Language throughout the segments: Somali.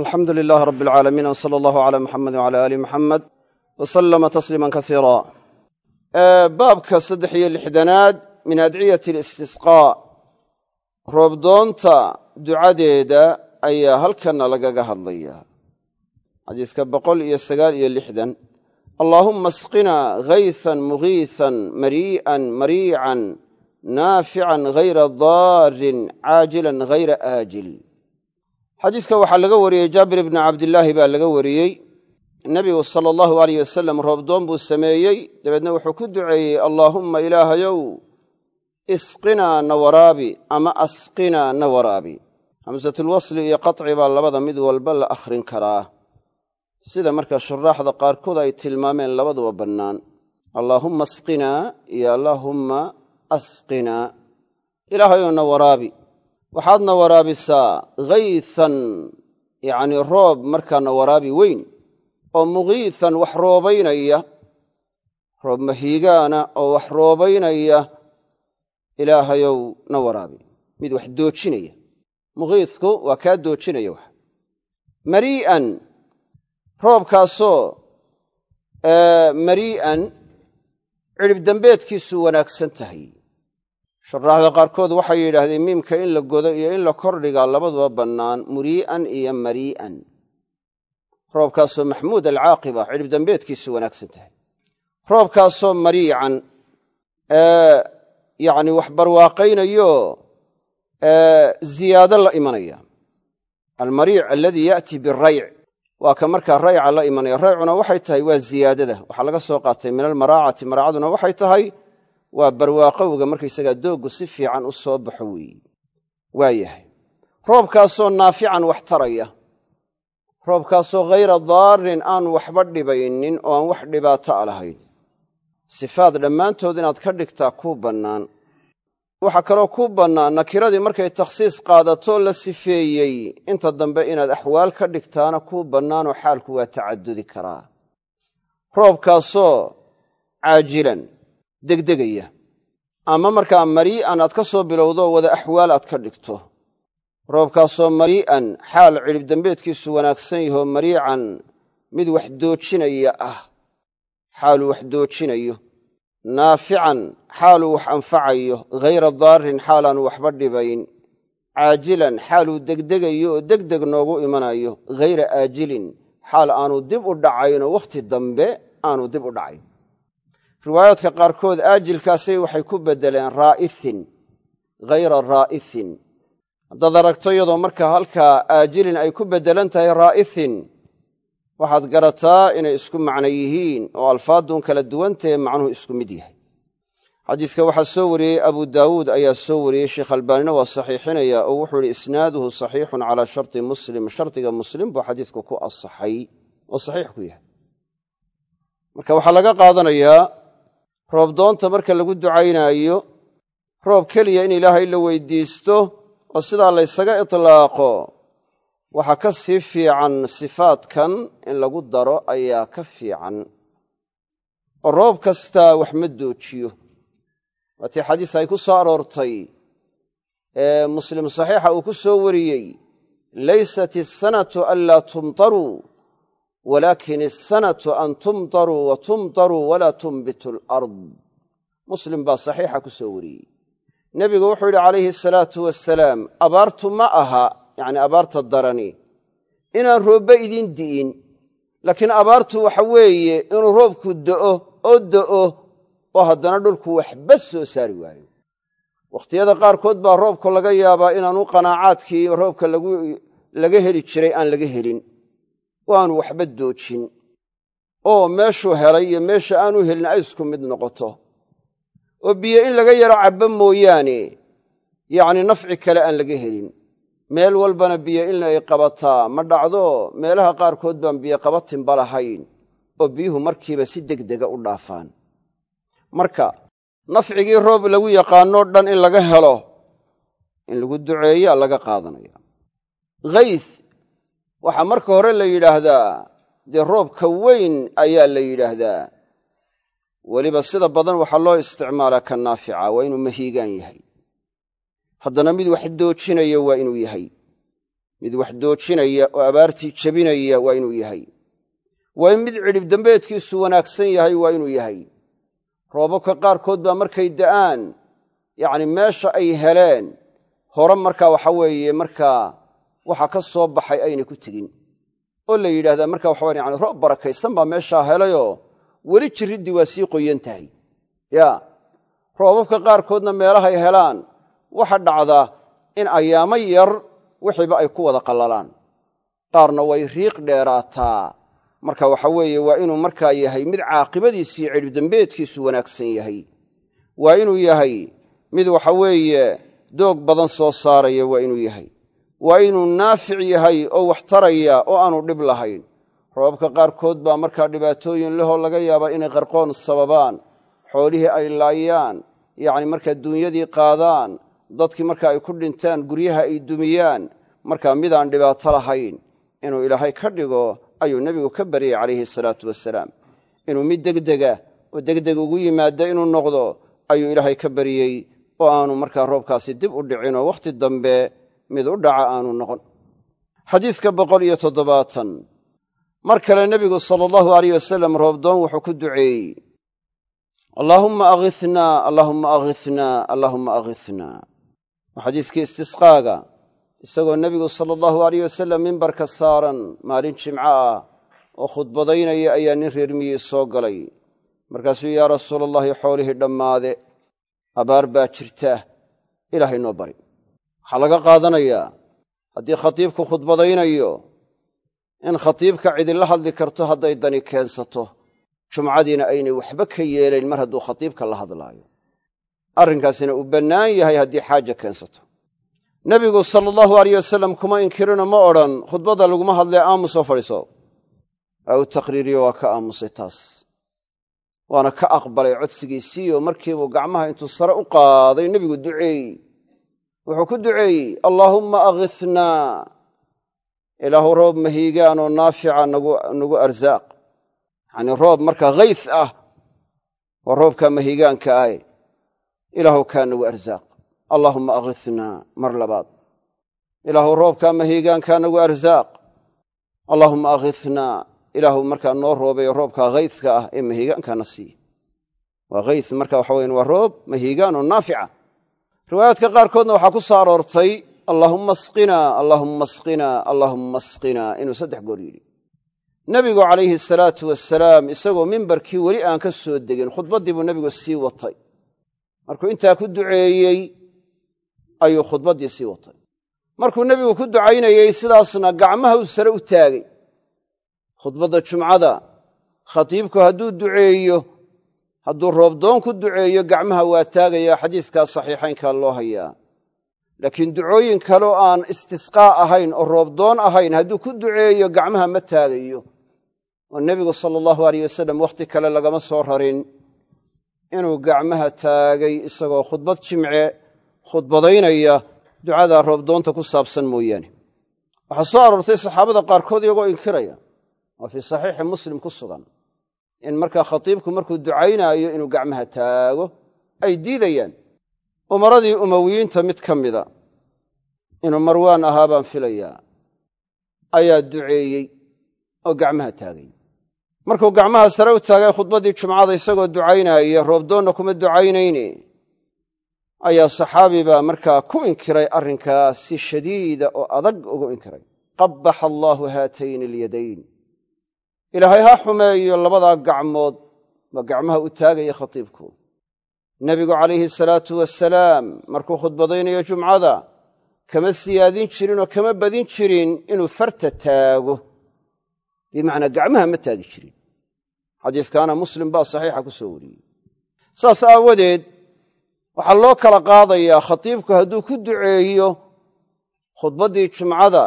alxamdu lilaahi rabi alcaalamiin w sala allahu calaa muxamedi wcala aali muxamed wa sallama tasliiman kasiira baabka saddex iyo lixdanaad min adciyati alistisqaa roobdoonta ducadeeda ayaa halkanna lagaga hadlaya. Xadiiska boqol iyo sagaal iyo lixdan allaahumma asqina haysan mugiisan marii'an mariican naafican hayra daarin caajilan hayra aajil xadiiska waxaa laga wariyey jaabir ibni cabdillaahi baa laga wariyey. Nebigu sala allahu aleyh wasalam roobdoon buu sameeyey dabeedna wuxuu ku duceeyey allaahumma ilaahayow isqinaa na waraabi ama asqinaa na waraabi hamsatulwasli iyo qaci baa labada mid walba la akhrin karaa. Sida markaa shuraaxda qaarkood ay tilmaameen labaduba bannaan. Allaahumma asqinaa iyo allaahumma asqinaa ilaahayow na waraabi waxaadna waraabisaa haysan yacnii roob markaana waraabi weyn oo mugiisan wax roobaynaya. Roob mahiigaana oo wax roobaynaya ilaahayow na waraabi. Mid wax doojinaya. Mugiisku waa kaa doojinaya wax marii'an roobkaasoo marii'an cidhib dambeedkiisu wanaagsan tahay shuraaxda qaarkood waxay yidhaahdeen miimka in la godo iyo in la kordhigaa labaduba bannaan murii'an iyo marii'an roobkaasoo maxmuud alcaaqiba cidhib dambeedkiisu wanaagsan tahay. Roobkaasoo mariican yacni wax barwaaqaynayo ziyaado la imanaya. Almariic aladii ya'ti birayc waa ka markaa rayca la imanaya. Raycuna waxay tahay waa ziyaadada. Waxaa laga soo qaatay min almaraacati maraacaduna waxay tahay waa barwaaqowga markaysagaa dooggu si fiican u soo baxo weeye waa yahay. Roobkaasoo naafican wax taraya. Roobkaasoo hayra daarin aan waxba dhibaynin oo aan wax dhibaato a lahayn. Sifaad dhammaantood inaad ka dhigtaa kuu bannaan. Waxaa kaloo kuu bannaan nakiradii markay takhsiis qaadato la sifeeyey. Inta dambe inaad axwaal ka dhigtaana kuu bannaanoo xaalku waa tacadudi karaa. Roobkaasoo caajilan degdegaya. Ama markaa marii'an aad ka soo bilowdo wada axwaal aad ka dhigto. Roobkaasoo marii'an xaal cidhib dambeedkiisu wanaagsan yahoo mariican mid wax doojinaya ah. Xaaluu wax doojinayo. Naafican xaaluu wax anfacayo. Hayra daarin xaalaanu waxba dhibayn. Caajilan xaaluu degdegayo oo degdeg noogu imanayo. Hayra aajilin xaal aanu dib u dhacaynoo wakhti dambe aanu dib u dhacayn riwaayaadka qaarkood aajilkaasay waxay ku beddeleen raa'isin hayra raa'isin haddaad aragto iyadoo markaa halkaa aajilin ay ku beddelan tahay raa'isin waxaad garataa inay isku macno yihiin oo alfaaduun kala duwantahe macnuhu isku mid yahay. Xadiiska waxaa soo wariyey abu daawuud ayaa soo wariyey sheekh albaanina waa saxiixinaya oo wuxuu ihi isnaaduhu saxiixun calaa sharti muslim. Shardiga muslim buu xadiisku ku asaxay oo saxiix ku yahay. Marka waxaa laga qaadanayaa roobdoonta marka lagu ducaynaayo roob keliya in ilaahay la weydiisto oo sidaa laysaga itlaaqo waxaa ka sii fiican sifaadkan in lagu daro ayaa ka fiican. Oo roob kastaa wax ma doojiyo. Waatii xadiis ay ku soo aroortay ee muslim saxiixa uu ku soo wariyey laysat isanatu anlaa tumtaruu walaakin isanatu an tumtaruu wa tumtaruu walaa tunbitu alard muslim baa saxiixa ku soo wariyey nebigu wuxuu yidhi calayhi asalaatu wasalaam abaartu ma aha yacni abaarta darani inaan roobba idin di'in laakiin abaartu waxa weeye inuu roobku do'o oo do'o oo haddana dhulku waxba soo saari waayo wakhtiyada qaarkood baa roobka laga yaabaa inaanu qanaacaadkii roobka laga heli jiray aan laga helin oo aanu waxba doojin. Oo meeshuu helay iyo meesha aanu helin ay isku mid noqoto. Oo biyo in laga yaro cabbo mooyaane yacni nafci kale aan laga helin. Meel walbana biyo in ay qabataa ma dhacdo meelaha qaarkood baan biyo qabatinba lahayn. Oo biyuhu markiiba si degdega u dhaafaan. Marka nafcigii roob lagu yaqaanoo dhan in laga helo in lagu duceeyaa laga qaadanaya waxaa marka hore la yidhaahdaa dee roobka weyn ayaa la yidhaahdaa. Weliba sida badan waxaa loo isticmaalaa ka naafica waa inuu mahiigaan yahay. Haddana mid wax doojinayo waa inuu yahay. Mid wax doojinaya oo abaartii jebinaya waa inuu yahay. Waa in mid cidhib dambeedkiisu wanaagsan yahay waa inuu yahay. Roobabka qaarkood baa markay da'aan yacni meesha ay heleen hore markaa waxa weeye markaa waxa ka soo baxay aynay ku tegin. Oo la yidhahdaa marka waxa waya yani roob barakaysan baa meeshaa helayoo weli jirriddii waa sii qoyan tahay. Yaa roobabka qaarkoodna meelahay helaan. Waxa dhacda in ayaamo yar wixiiba ay ku wada qallalaan. Qaarna way riiq dheeraataa. Marka waxa weeye waa inuu markaa yahay mid caaqibadiisiiyo cidhibdambeedkiisu wanaagsan yahay. Waa inuu yahay mid waxa weeye doog badan soo saaraya waa inuu yahay waa inuu naafic yahay oo wax taraya oo aanu dhib lahayn. Roobabka qaarkood baa markaa dhibaatooyin lehoo laga yaabaa inay qarqoon sababaan xoolihii ay laayaan yacni markaa duunyadii qaadaan dadkii marka ay ku dhintaan guryaha ay dumiyaan. Markaa midaan dhibaato lahayn inuu ilaahay ka dhigo ayuu nebigu ka baryey calayhi salaatu wasalaam inuu mid degdega oo degdeg ugu yimaada inuu noqdo ayuu ilaahay ka baryey oo aanu markaa roobkaasi dib u dhicin oo wakhti dambe mid u dhaca aanu noqon. Xadiiska boqol iyo toddobaatan. Mar kale nebigu sala allahu alayh wasalam roobdoon wuxuu ku duceeyey allaahumma akhithnaa allaahumma akhithnaa allaahumma akhithnaa waa xadiiskii istisqaaga isagoo nebigu sala allahu alayh wasalam mimbarka saaran maalin jimco ah oo khudbadaynaya ayaa nin reer miyii soo galay. Markaasuu yaa rasuula allahi xoolihii dhammaade abaar baa jirta ilaahay noo bari waxaa laga qaadanayaa haddii khatiibku khudbadaynayo in khatiibka cidinla hadli karto hadday dani keensato jumcadiina aynay waxba ka yeelayn mar hadduu khatiibka la hadlaayo. Arrinkaasina uu bannaan yahay haddii xaaja keensato. Nebigu sala allahu alayh wasalam kuma inkirino ma odhan khudbadda laguma hadlee aamusoo fadhiiso. Waa u taqriiriyo waa ka aamusay taas. Waana ka aqbalay codsigiisiiyo markiibuu gacmaha intuu sare u qaaday nebigu duceeyey wuxuu ku duceeyey allaahumma akhithnaa ilaahu roob mahiigaanoo naafica nagu arsaaq yacnii roob markaa hayth ah waa roobkaa mahiigaanka ah ilaahu kaa nagu arsaaq allaahumma akhithnaa mar labaad. Ilaahu roobkaa mahiigaankaa nagu arsaaq allaahumma akhithnaa ilaahu markaa noo roobayo roobkaa haythka ah ee mahiigaankaana siiya waa hayth marka waxa weyan waa roob mahiigaan oo naafica riwaayaadka qaarkoodna waxaa ku soo aroortay allaahumma asqinaa allaahumma asqinaa allaahumma asqinaa inuu saddex goor yidhi. Nebigu calayhi salaatu wasalaam isagoo mimbarkii weli aan ka soo degin khudbaddii buu nebigu sii watay. Markuu intaa ku duceeyey ayuu khudbaddii sii watay. Markuu nebigu ku ducaynayey sidaasna gacmaha uu sare u taagay. Khudbadda jumcada khatiibku hadduu duceeyo hadduu roobdoon ku duceeyo gacmaha waa taagayaa xadiiskaa saxiixaynkaa loo hayaa. Laakiin ducooyin kaleo aan istisqaa ahayn oo roobdoon ahayn hadduu ku duceeyo gacmaha ma taagayo. Oo nebigu sala allahu aleyh wasalam wakhti kale lagama soo rarin inuu gacmaha taagay isagoo khudbad jimce khudbadaynaya ducadaa roobdoonta ku saabsan mooyaane. Waxaa soo aroortay saxaabada qaarkood iyagoo inkiraya. Oo fii saxiixi muslim ku sugan in markaa khatiibku markuu ducaynaayo inuu gacmaha taago ay diidayaan. Umaradii umowiyiinta mid ka mida inuu marwaan ahaa baan filayaa ayaa duceeyey oo gacmaha taagay. Markuu gacmaha sare u taagay khudbaddii jumcada isagoo ducaynaaya roobdoonna kuma ducaynayne ayaa saxaabi baa markaa ku inkiray arrinkaa si shadiida oo adag ugu inkiray. Qabbaxa allaahu haatayni alyadayn ilaahay ha xumeeyo labadaa gacmood waa gacmaha u taagaya khatiibku. Nebigu calayhi salaatu wasalaam markuu khudbadaynayo jumcada kama siyaadin jirin oo kama badin jirin inuu farta taago. Bimacnaa gacmaha ma taagi jirin. Xadiiskaana muslim baa saxiixa ku soo wariyey. Saas aawadeed waxaa loo kala qaadayaa khatiibku hadduu ku duceeyo khudbaddii jumcada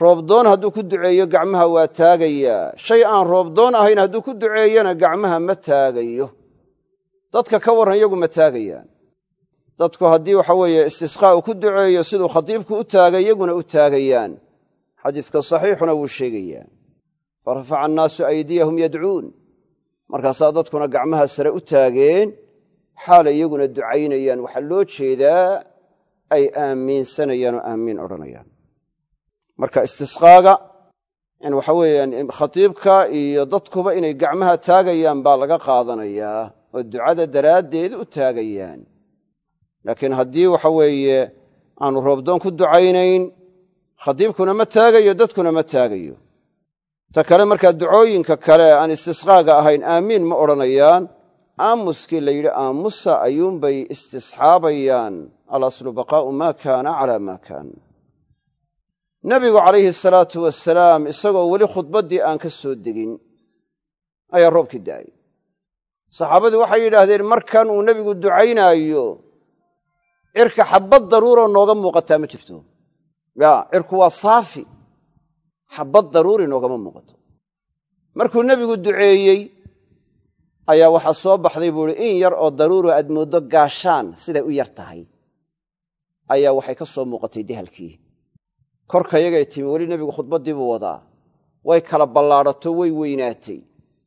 roobdoon hadduu ku duceeyo gacmaha waa taagayaa shay aan roobdoon ahayn hadduu ku duceeyona gacmaha ma taagayo. Dadka ka warran iyagu ma taagayaan. Dadku haddii waxa weeye istisqaa uu ku duceeyo siduu khatiibku u taagay iyaguna u taagayaan. Xadiiska saxiixuna wuu sheegayaa fa rafaca annaasu aydiyahum yadcuun. Markaasaa dadkuna gacmaha sare u taageen xaalay iyaguna ducaynayaan. Waxaa loo jeedaa ay aamiinsanayaan oo aamiin odhanayaan marka istisqaaga in waxa weeyaan khatiibka iyo dadkuba inay gacmaha taagayaan baa laga qaadanayaa oo ducada daraaddeed u taagayaan. Laakiin haddii waxa weeye aanu roobdoon ku ducaynayn khatiibkuna ma taagayo dadkuna ma taagayo. Ta kale markaa ducooyinka kale aan istisqaaga ahayn aamiin ma odhanayaan. Aamuskii la yidhi aamusa ayuunbay istisxaabayaan. Alaslu baqaa'u maa kaana calaa maa kaan nebigu calayhi salaatu wasalaam isagoo weli khudbaddii aan ka soo degin ayaa roobkii da'ay saxaabadii waxay yidhaahdeen markan uu nebigu ducaynaayo cirka xabbad daruuroo nooga muuqataa ma jirto. Yaa cirku waa saafi. Xabbad daruuri noogama muuqato. Markuu nebigu duceeyey ayaa waxaa soo baxday buu ihi in yar oo daruuro aad mooddo gaashaan siday u yar tahay ayaa waxay ka soo muuqatay dehalkii korkayagay timi weli nebigu khudbaddii buu wadaa. Way kala ballaadhato way weynaatay.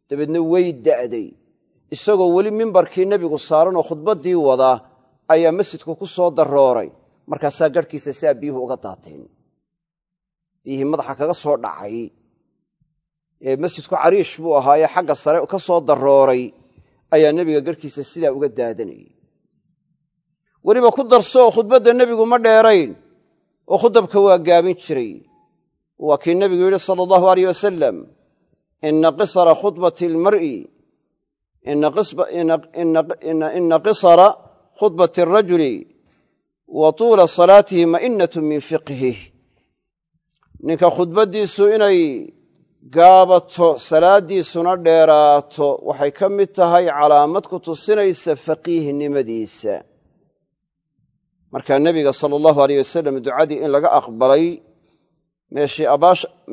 Dabeedna way da'day. Isagoo weli mimbarkii nebigu saaranoo khudbaddii wadaa ayaa masjidku ku soo darooray markaasaa garhkiisa saa biyuhu uga daateen. Biyihii madaxa kaga soo dhacay. Ee masjidku cariish buu ahaayee xagga sare ka soo darooray ayaa nebiga garhkiisa sidaa uga daadanayay. Weliba ku darsooo khudbadda nebigu ma dheerayn oo khudabka waa gaabin jiray. Waa kii nebigu yidhi sala allahu aleyh wasalam ina qisara khudbati almar'i ina qisara khudbati arajuli wa tuula salaatihi ma'innatu min fiqhih ninka khudbaddiisu inay gaabato salaaddiisuna dheeraato waxay ka mid tahay calaamad ku tusinaysa faqiihnimadiisa markaa nebiga sala allahu aleyh wasalam ducadii in laga aqbalay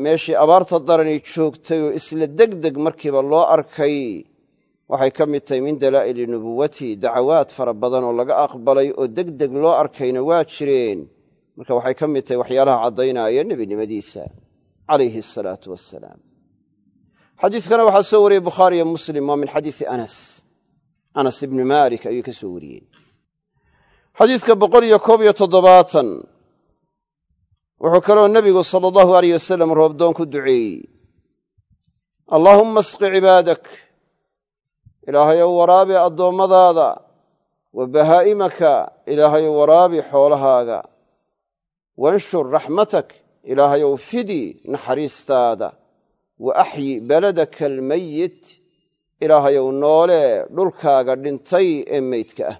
meeshii abaarta darani joogtay oo isla degdeg markiiba loo arkay waxay ka mid tahay min dalaa'ili nubuwati dacawaad fara badan oo laga aqbalay oo degdeg loo arkayna waa jireen. Marka waxay ka mid tahay waxyaalaha caddaynaya nebinimadiisa calayhi asalaatu wassalaam. Xadiiskana waxaa soo wariyey bukhaariyo muslim waa min xadiisi anas. Anas ibni maalik ayuu ka soo wariyey xadiiska boqol iyo koob iyo toddobaatan. Wuxuu kaloo nebigu sala allahu aleyh wasalam roobdoon ku duceeyey. Allaahumma asqi cibaadak ilaahayow waraabi addoommadaada wa bahaa'imaka ilaahayow waraabi xoolahaaga. Wanshur raxmatak ilaahayow fidi naxariistaada. Wa axyi beladaka almayit ilaahayow noole dhulkaaga dhintay ee meydka ah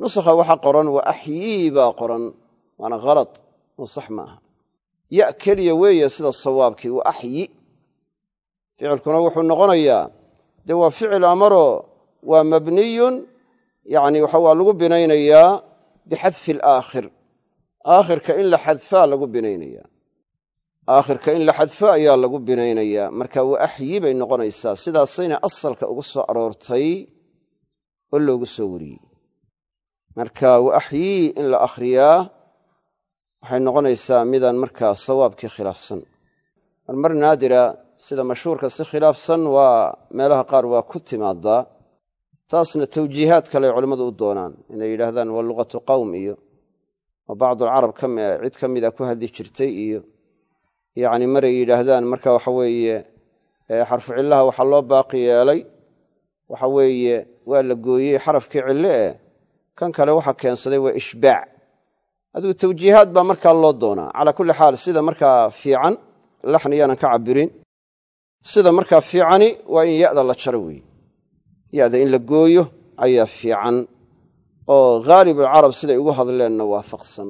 nusakha waxaa qoran wa axyii baa qoran waana khalad oo sax ma aha. Ya keliya weeye sida sawaabkii wa axyi. Ficilkuna wuxuu noqonayaa dee waa ficil amaroo waa mabniyun yacni waxa waa lagu binaynayaa bixadfi alaakhir aakhirka in la xadfaa lagu binaynayaa. Aakhirka in la xadfo ayaa lagu binaynayaa. Marka wa axyi bay noqonaysaa sidaasayna asalka ugu soo aroortay oo loogu soo wariyey marka wa in la akhriyaa waxay noqonaysaa midaan markaa sawaabkii khilaafsan. Marmar naadira sida mashhuurka si khilaafsan waa meelaha qaar waa ku timaadaa taasna tawjiihaad kale culimmadu u doonaan. Inay yidhaahdaan waa luqatu qowm iyo oo bacdualcarab cid ka mida ku hadli jirtay iyo yacni maray yidhaahdaan marka waxa weeye xarfu cillaha waxaa loo baaqi yeelay waxa weeye waa la gooyey xarafkii cille eh kan kale waxa keensaday waa ishbaac. Adigu tawjiihaad baa markaa loo doonaa. Calaa kulli xaal sida markaa fiican laxni yaanan ka cabirin sida markaa fiicani waa in ya'da la jaro weeye. Ya'da in la gooyo ayaa fiican. Oo haalibulcarab siday ugu hadleenna waafaqsan.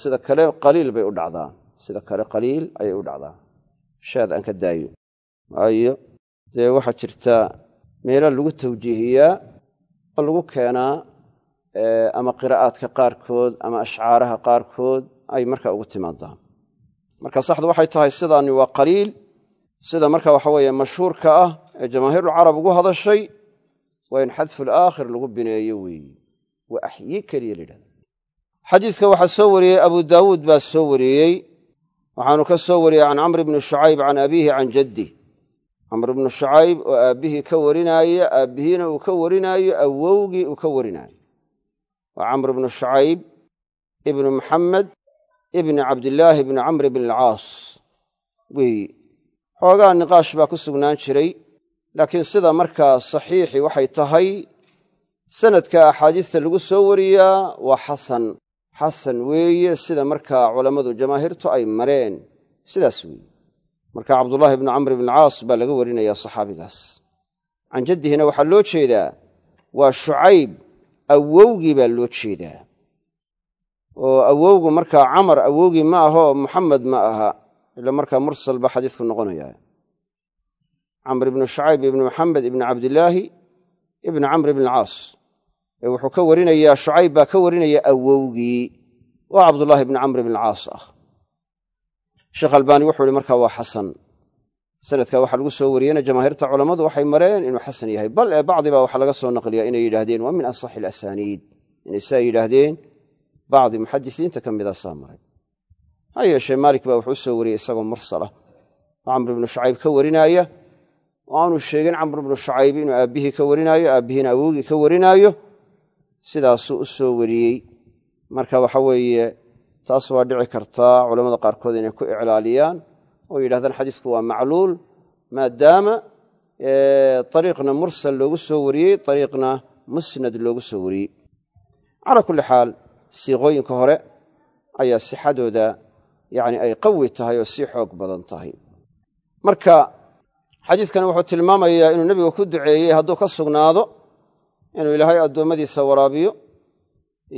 Sida kale qaliil bay u dhacdaa. Sida kale qaliil ayay u dhacdaa. Shaad aan ka daayo. Waayo dee waxaa jirta meela lagu tawjiihiyaa oo lagu keenaa ama qiraa'aadka qaarkood ama ashcaaraha qaarkood ay markaa ugu timaadaan. Marka saxdu waxay tahay sidaani waa qaliil sida marka waxa weeye mashhuurka ah ee jamaahiirulcarab ugu hadashay waa in xadful aakhir lagu bineeyo weeye waa axyi keliya layidhahda xadiiska waxaa soo wariyey abu daawuud baa soo wariyey. Waxaanu ka soo wariyey can camr bni shucayb can abiihi can jaddih camr ibnu shucayb oo aabbihii ka warinaaye aabbihiina uu ka warinaayo awowgii uu ka warinaayo waa camr ibnu shucayb ibnu maxamed ibni cabdillaahi bni camr bn alcaas weeye xoogaa niqaash baa ku sugnaan jiray laakiin sida markaa saxiixi waxay tahay sanadka axaadiista lagu soo wariyaa waa xasan. Xasan weeye sida markaa culammadu jamaahiirtu ay mareen. Sidaas weeye. Marka cabdullaahi bni camr bn alcaas baa laga warinayaa saxaabigaas. Can jaddihina waxaa loo jeedaa waa shucayb awowgii baa loo jeedaa. Oo awowgu markaa camar awowgii ma ahoo muxamed ma aha ila markaa mursal baa xadiisku noqonaya camr ibnu shucayb ibni muxamed ibni cabdillaahi ibni camr ibn alcaas ee wuxuu ka warinayaa shucayb baa ka warinaya awowgii. Oo cabdullaahi ibni camr ibn alcaas ah. Sheekh albaani wuxuu ihi markaa waa xasan sanadka waxaa lagu soo wariyeyna jamaahiirta culammadu waxay mareen inuu xasan yahay. Bal ee bacdi baa waxaa laga soo naqliyaa inay yidhaahdeen waa min asaxi alasaniid. Inay saa yidhaahdeen bacdi muxadisiinta ka mida saa maray. Ha yeeshee maalik baa wuxuu soo wariyey isagoo mursalah oo camr ibnu shucayb ka warinaaya. Oo aanu sheegin camr ibnu shucayb inuu aabbihii ka warinaayo aabbihiina awowgii ka warinaayo sidaasuu u soo wariyey. Marka waxa weeye taas waa dhici kartaa culammada qaarkood inay ku iclaaliyaan oo yidhahdaan xadiisku waa macluul maadaama ariiqna mursal loogu soo wariyey ariiqna musnad loogu soo wariyey. Calaa kulli xaal siiqooyinka hore ayaa sixadooda yani ay qawi tahay oo sii xoog badan tahay. Marka xadiidkan wuxuu tilmaamayaa inuu nebigu ku duceeyey hadduu ka sugnaado inuu ilaahay addoommadiisa waraabiyo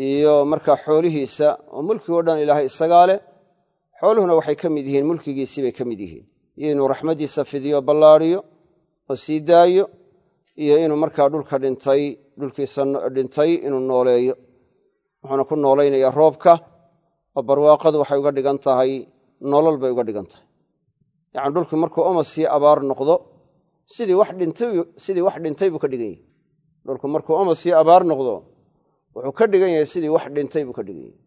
iyo markaa xoolihiisa oo mulkigoo dhan ilaahay isagaa leh xooluhuna waxay ka mid yihiin mulkigiisii bay ka mid yihiin. Iyo inuu raxmaddiisa fidiyo ballaadhiyo oo sii daayo iyo inuu markaa dhulka dhintay dhulkiisa dhintay inuu nooleeyo. Wuxuuna ku noolaynayaa roobka oo barwaaqadu waxay uga dhigan tahay nolol bay uga dhigan tahay. Yacni dhulkii markuu omasii abaar noqdo sidii wax dhintay sidii wax dhintay buu ka dhigan yahay. Dhulku markuu omasii abaar noqdo wuxuu ka dhigan yahay sidii wax dhintay buu ka dhigan yahay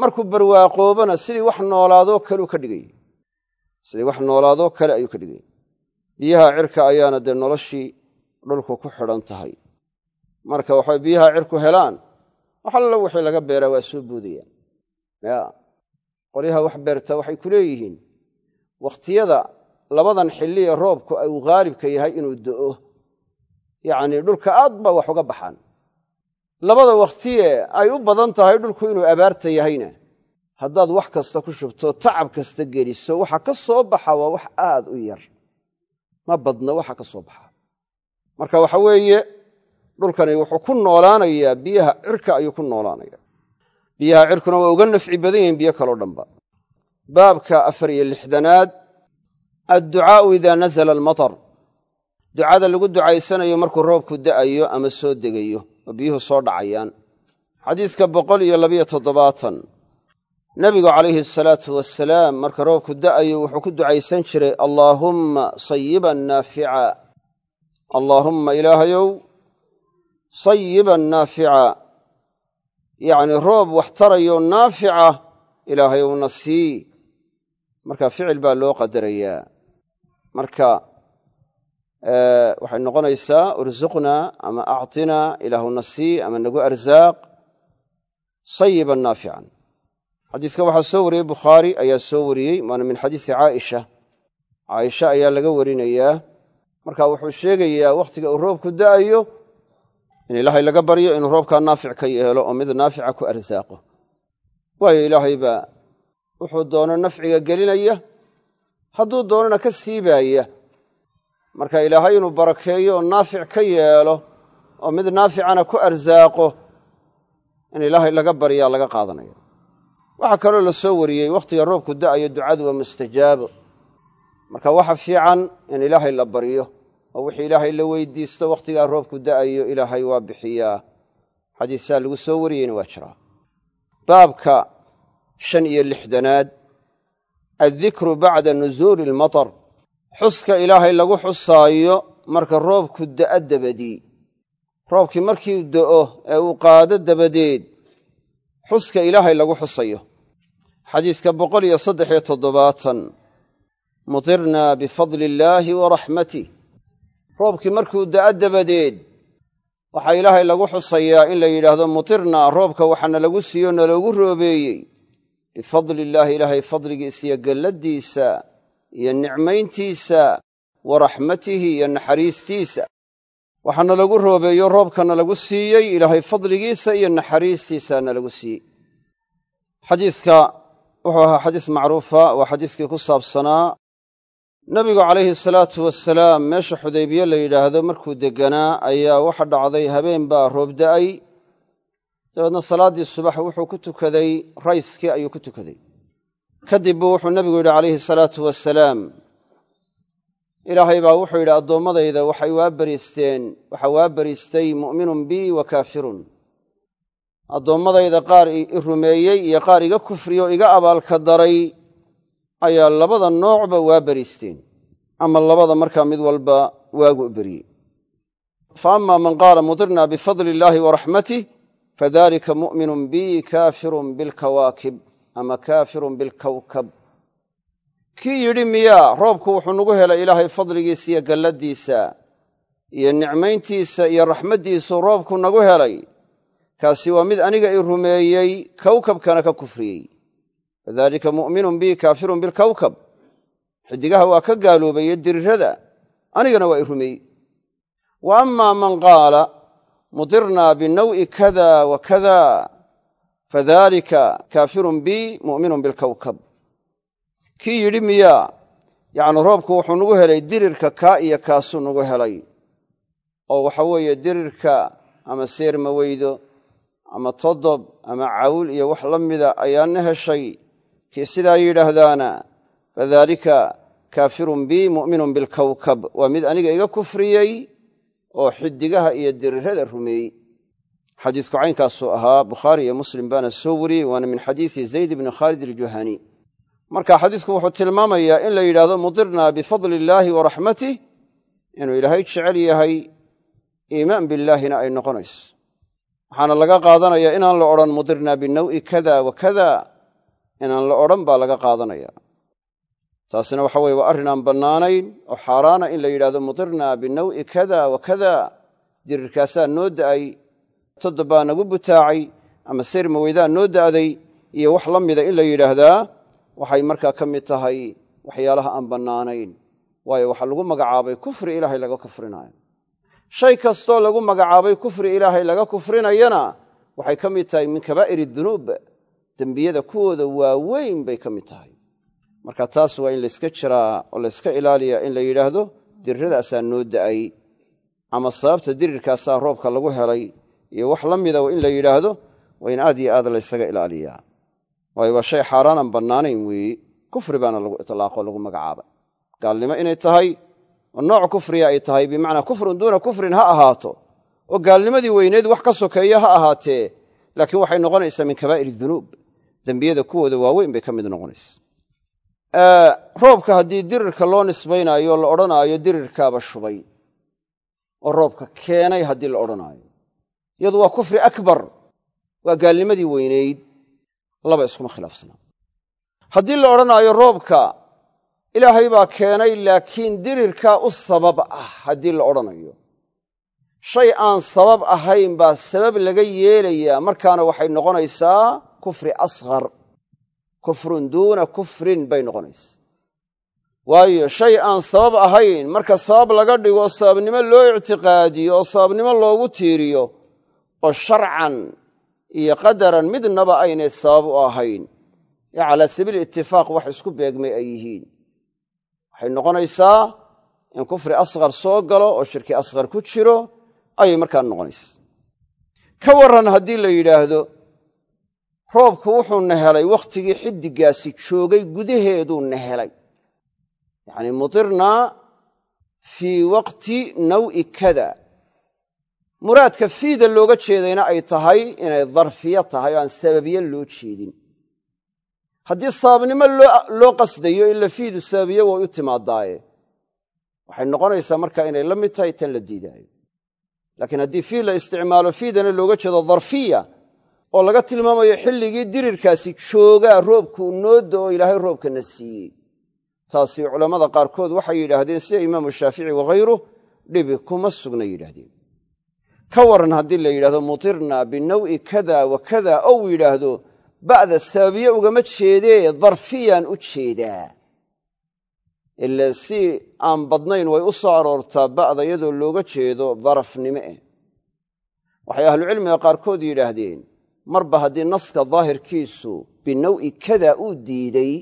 markuu barwaaqoobana sidii wax noolaadoo kaleu ka dhigan yahay sidii wax noolaadoo kale ayuu ka dhigan yahay biyaha cirka ayaana dee noloshii dhulku ku xidhan tahay. Marka waxay biyaha cirku helaan wax allo wixii laga beeraa waa soo boodayaan ya qolyaha wax beerta waxay ku leeyihiin wakhtiyada labadan xilli ee roobku uu haalibka yahay inuu do'o yacnii dhulka aad baa wax uga baxaan labada wakhtiye ay u badan tahay dhulku inuu abaarta yahayna. Haddaad wax kasta ku shubto tacab kasta geliso waxa ka soo baxa waa wax aad u yar. Ma badna waxa ka soo baxa. Marka waxa weeye dhulkani wuxuu ku noolaanayaa biyaha cirka ayuu ku noolaanaya biyaha cirkuna waa uga nafci badan yihiin biyo kaloo dhanba baabka afar iyo lixdanaad adducaa'u idaa nazala almatar. Ducada lagu ducaysanayo markuu roobku da'ayo ama soo degayo biyuhu soo dhacayaan. Xadiiska boqol iyo labiyo toddobaatan. Nebigu calayhi asalaatu wasalaam marka roobku da'ayo wuxuu ku ducaysan jiray allaahumma sayiban naafica. Allaahumma ilaahayow sayiban naafica. Yacnii roob wax tarayo naafica ilaahayowna sii. Marka ficil baa loo qadarayaa. Marka waxay noqonaysaa ursuqnaa ama actinaa ilaahuna sii ama nagu arsaaq sayiban naafican xadiiska waxaa soo wariyey bukhaari ayaa soo wariyey waana min xadiisi caaisha. Caaisha ayaa laga warinayaa marka wuxuu sheegayaa wakhtiga uu roobku da'ayo in ilaahay laga baryo inuu roobkaa naafic ka yeelo oo mid naafica ku arsaaqo waayo ilaahay baa wuxuu doono nafciga gelinaya hadduu doonana ka siibaaya marka ilaahay inuu barakeeyo oo naafic ka yeelo oo mid naaficana ku arsaaqo in ilaahay laga baryaa laga qaadanaya waxaa kaloo la soo wariyey wakhtiga roobku da'ayo ducadu waa mustajaabo marka waxa fiican in ilaahay la baryo oo wixii ilaahay la weydiisto wakhtigaa roobku da'ayo ilaahay waa bixiyaa. Xadiisaa lagu soo wariyeyna waa jiraa baabka shan iyo lixdanaad. Addikru bacda nusuuli almatar xuska ilaahay lagu xusaayo marka roobku da'a dabadii roobkii markii da'o ee uu qaado dabadeed xuska ilaahay lagu xusayo. Xadiiska boqol iyo saddex iyo toddobaatan. Mutirnaa bifadli illaahi wa raxmatih roobkii markuu da'a dabadeed waxaa ilaahay lagu xusayaa in la yidhaahdo mutirnaa roobka waxaana lagu siiyo naloogu roobeeyey. Bifadli illaahi ilaahay fadligiisa iyo gelladdiisa iyo nicmayntiisa wa raxmatihi iyo naxariistiisa. Waxaana lagu roobeeyo roobkana lagu siiyey ilaahay fadligiisa iyo naxariistiisana lagu siiyey. Xadiidka wuxuu ahaa xadiis macruufa waa xadiiskii ku saabsanaa nebigu calayhi salaatu wasalaam meesha xudaybiye la yidhaahdo markuu degganaa ayaa waxa dhacday habeen baa roob da'ay dabeedna salaaddii subax wuxuu ku tukaday rayskii ayuu ku tukaday kadib buu wuxuu nebigu yidhi calayhi salaatu wasalaam ilaahay baa wuxuu yidhi addoommadayda waxay waa bariisteen waxaa waa bariistay mu'minun bii wa kaafirun. Addoommadayda qaar i rumeeyey iyo qaar iga kufriye oo iga abaalka daray ayaa labada noocba waa beriisteen ama labada markaa mid walba waagu beriyey. Fa ama man qaala mudirna bifadli illaahi wa raxmatih fadalika mu'minun bii kaafirun bilkawaakib ama kaafirun bilkawkab. Kii yidhi miyaa roobku wuxuu nagu helay ilaahay fadligiisa iyo galladdiisa iyo nicmayntiisa iyo raxmaddiisuu roobku nagu helay. Kaasi waa mid aniga i rumeeyey kawkabkana ka kufriyey. Fadalika mu'minun bii kaafirun bilkawkab. Xidigaha waa ka gaaloobaye dirirada anigana waa i rumeeyey. Wa ama man qaala mudirnaa binaw'i kada wa kada fadalika kaafirun bii mu'minun bilkawkab kii yidhi miyaa yacni roobku wuxuu nagu helay dirirka kaa iyo kaasuu nagu helay oo waxa weeye dirirka ama seerma weydo ama todob ama cawl iyo wax la mida ayaana heshay kii sidaa yidhaahdaana fadalika kaafirun bii mu'minun bilkawkab waa mid aniga iga kufriyey oo xidigaha iyo dirirada rumeeyey xadiisku caynkaasuu ahaa bukhaari iyo muslim baana soo wariyey waana min xadiisi zayd bni khaalid aljuhani. Marka xadiisku wuxuu tilmaamayaa in la yidhahdo mudirnaa bifadli illaahi wa raxmatih inuu ilaahay jecel yahay iimaan billaahina ay noqonayso. Waxaana laga qaadanaya inaan la odhan mudirnaa binaw'i kada wa kada inaan la odhan baa laga qaadanaya. Taasina waxa weye waa arrin aan bannaanayn oo xaaraana in la yidhahdo mudirnaa binaw'i kada wa kada dirirkaasaa noo da'ay toddob baa nagu butaacay ama seerma weydaan noo da'day iyo wax la mida in la yidhaahdaa waxay markaa ka mid tahay waxyaalaha aan bannaanayn. Waayo waxaa lagu magacaabay kufri ilaahay laga kufrinaayo. Shay kastoo lagu magacaabay kufri ilaahay laga kufrinayana waxay ka mid tahay min kabaa'ir dunuub. Dembiyada kuwooda waaweyn bay ka mid tahay. Marka taas waa in layska jiraa oo layska ilaaliyaa in la yidhaahdo dirirradaasaa noo da'ay ama sababta dirirkaasaa roobka lagu helay iyo wax la mida in la yidhaahdo waa in aad iyo aad laysaga ilaaliyaa. Waayo waa shay xaaraanaan bannaanayn weeye kufri baana lagu itlaaqo lagu magacaabay. Gaalnimo inay tahay oo nooc kufriya ay tahay bimacnaa kufrun duuna kufrin ha ahaato oo gaalnimadii weyneed wax ka sokeeya ha ahaatee laakiin waxay noqonaysaa min kabaa'ir dunuub. Dembiyada kuwooda waaweyn bay ka mid noqonaysa. Roobka haddii dirirka loo nisbaynaayo la odhanaayo dirirkaaba shubay. Oo roobka keenay haddii la odhanaayo iyadu waa kufri akbar waa gaalnimadii weynayd laba iskuma khilaafsanaa haddii la odhanaayo roobka ilaahay baa keenay laakiin dirirkaa u sabab ah haddii la odhanayo. Shay aan sabab ahayn baa sabab laga yeelayaa markaana waxay noqonaysaa kufri asghar. Kufrun duuna kufrin bay noqonaysaa. Waayo shay aan sabab ahayn marka sabab laga dhigo sababnimo loo ictiqaadiyo oo sababnimo loogu tiiriyo oo sharcan iyo qadaran midnaba aynay sabab u ahayn. Ee calaa sabiili itifaaq wax isku beegmay ay yihiin. Waxay noqonaysaa in kufri asqar soo galo oo shirki asqar ku jiro ayay markaa noqonaysaa. Ka warran haddii la yidhaahdo roobku wuxuuna helay wakhtigii xiddigaasi joogay gudaheeduuna helay. Yacnii mutirnaa fii waqti naw'i kada muraadka fiida looga jeedayna ay tahay inay darfiyo tahay oo aan sababiye loo jeedin. Haddii sababnimo loo qasdayo ila fiidu sababiye way u timaadaaye. Waxay noqonaysaa markaa inay la mid tahay tan la diidaayo. Laakiin haddii fiid la isticmaalo fiidana looga jeedo darfiya oo laga tilmaamayo xilligii dirirkaasi joogaa roobkuu nooda oo ilaahay roobkana siiyey. Taasi culammada qaarkood waxay yidhaahdeen sida imaamu shaafici wakhayruh dhibi kuma sugna yidhaahdeen ka waran haddii la yidhahdo mutirna binaw'i kada wa kada ou yidhaahdo ba'da sababiye ugama jeedee darfiyaan u jeedaa. Ila si aan badnayn way u soo aroortaa ba'da iyadoo looga jeedo darafnimo eh. Waxay ahlucilmiga qaarkood yidhaahdeen marba haddii naska daahirkiisu binaw'i kada uu diiday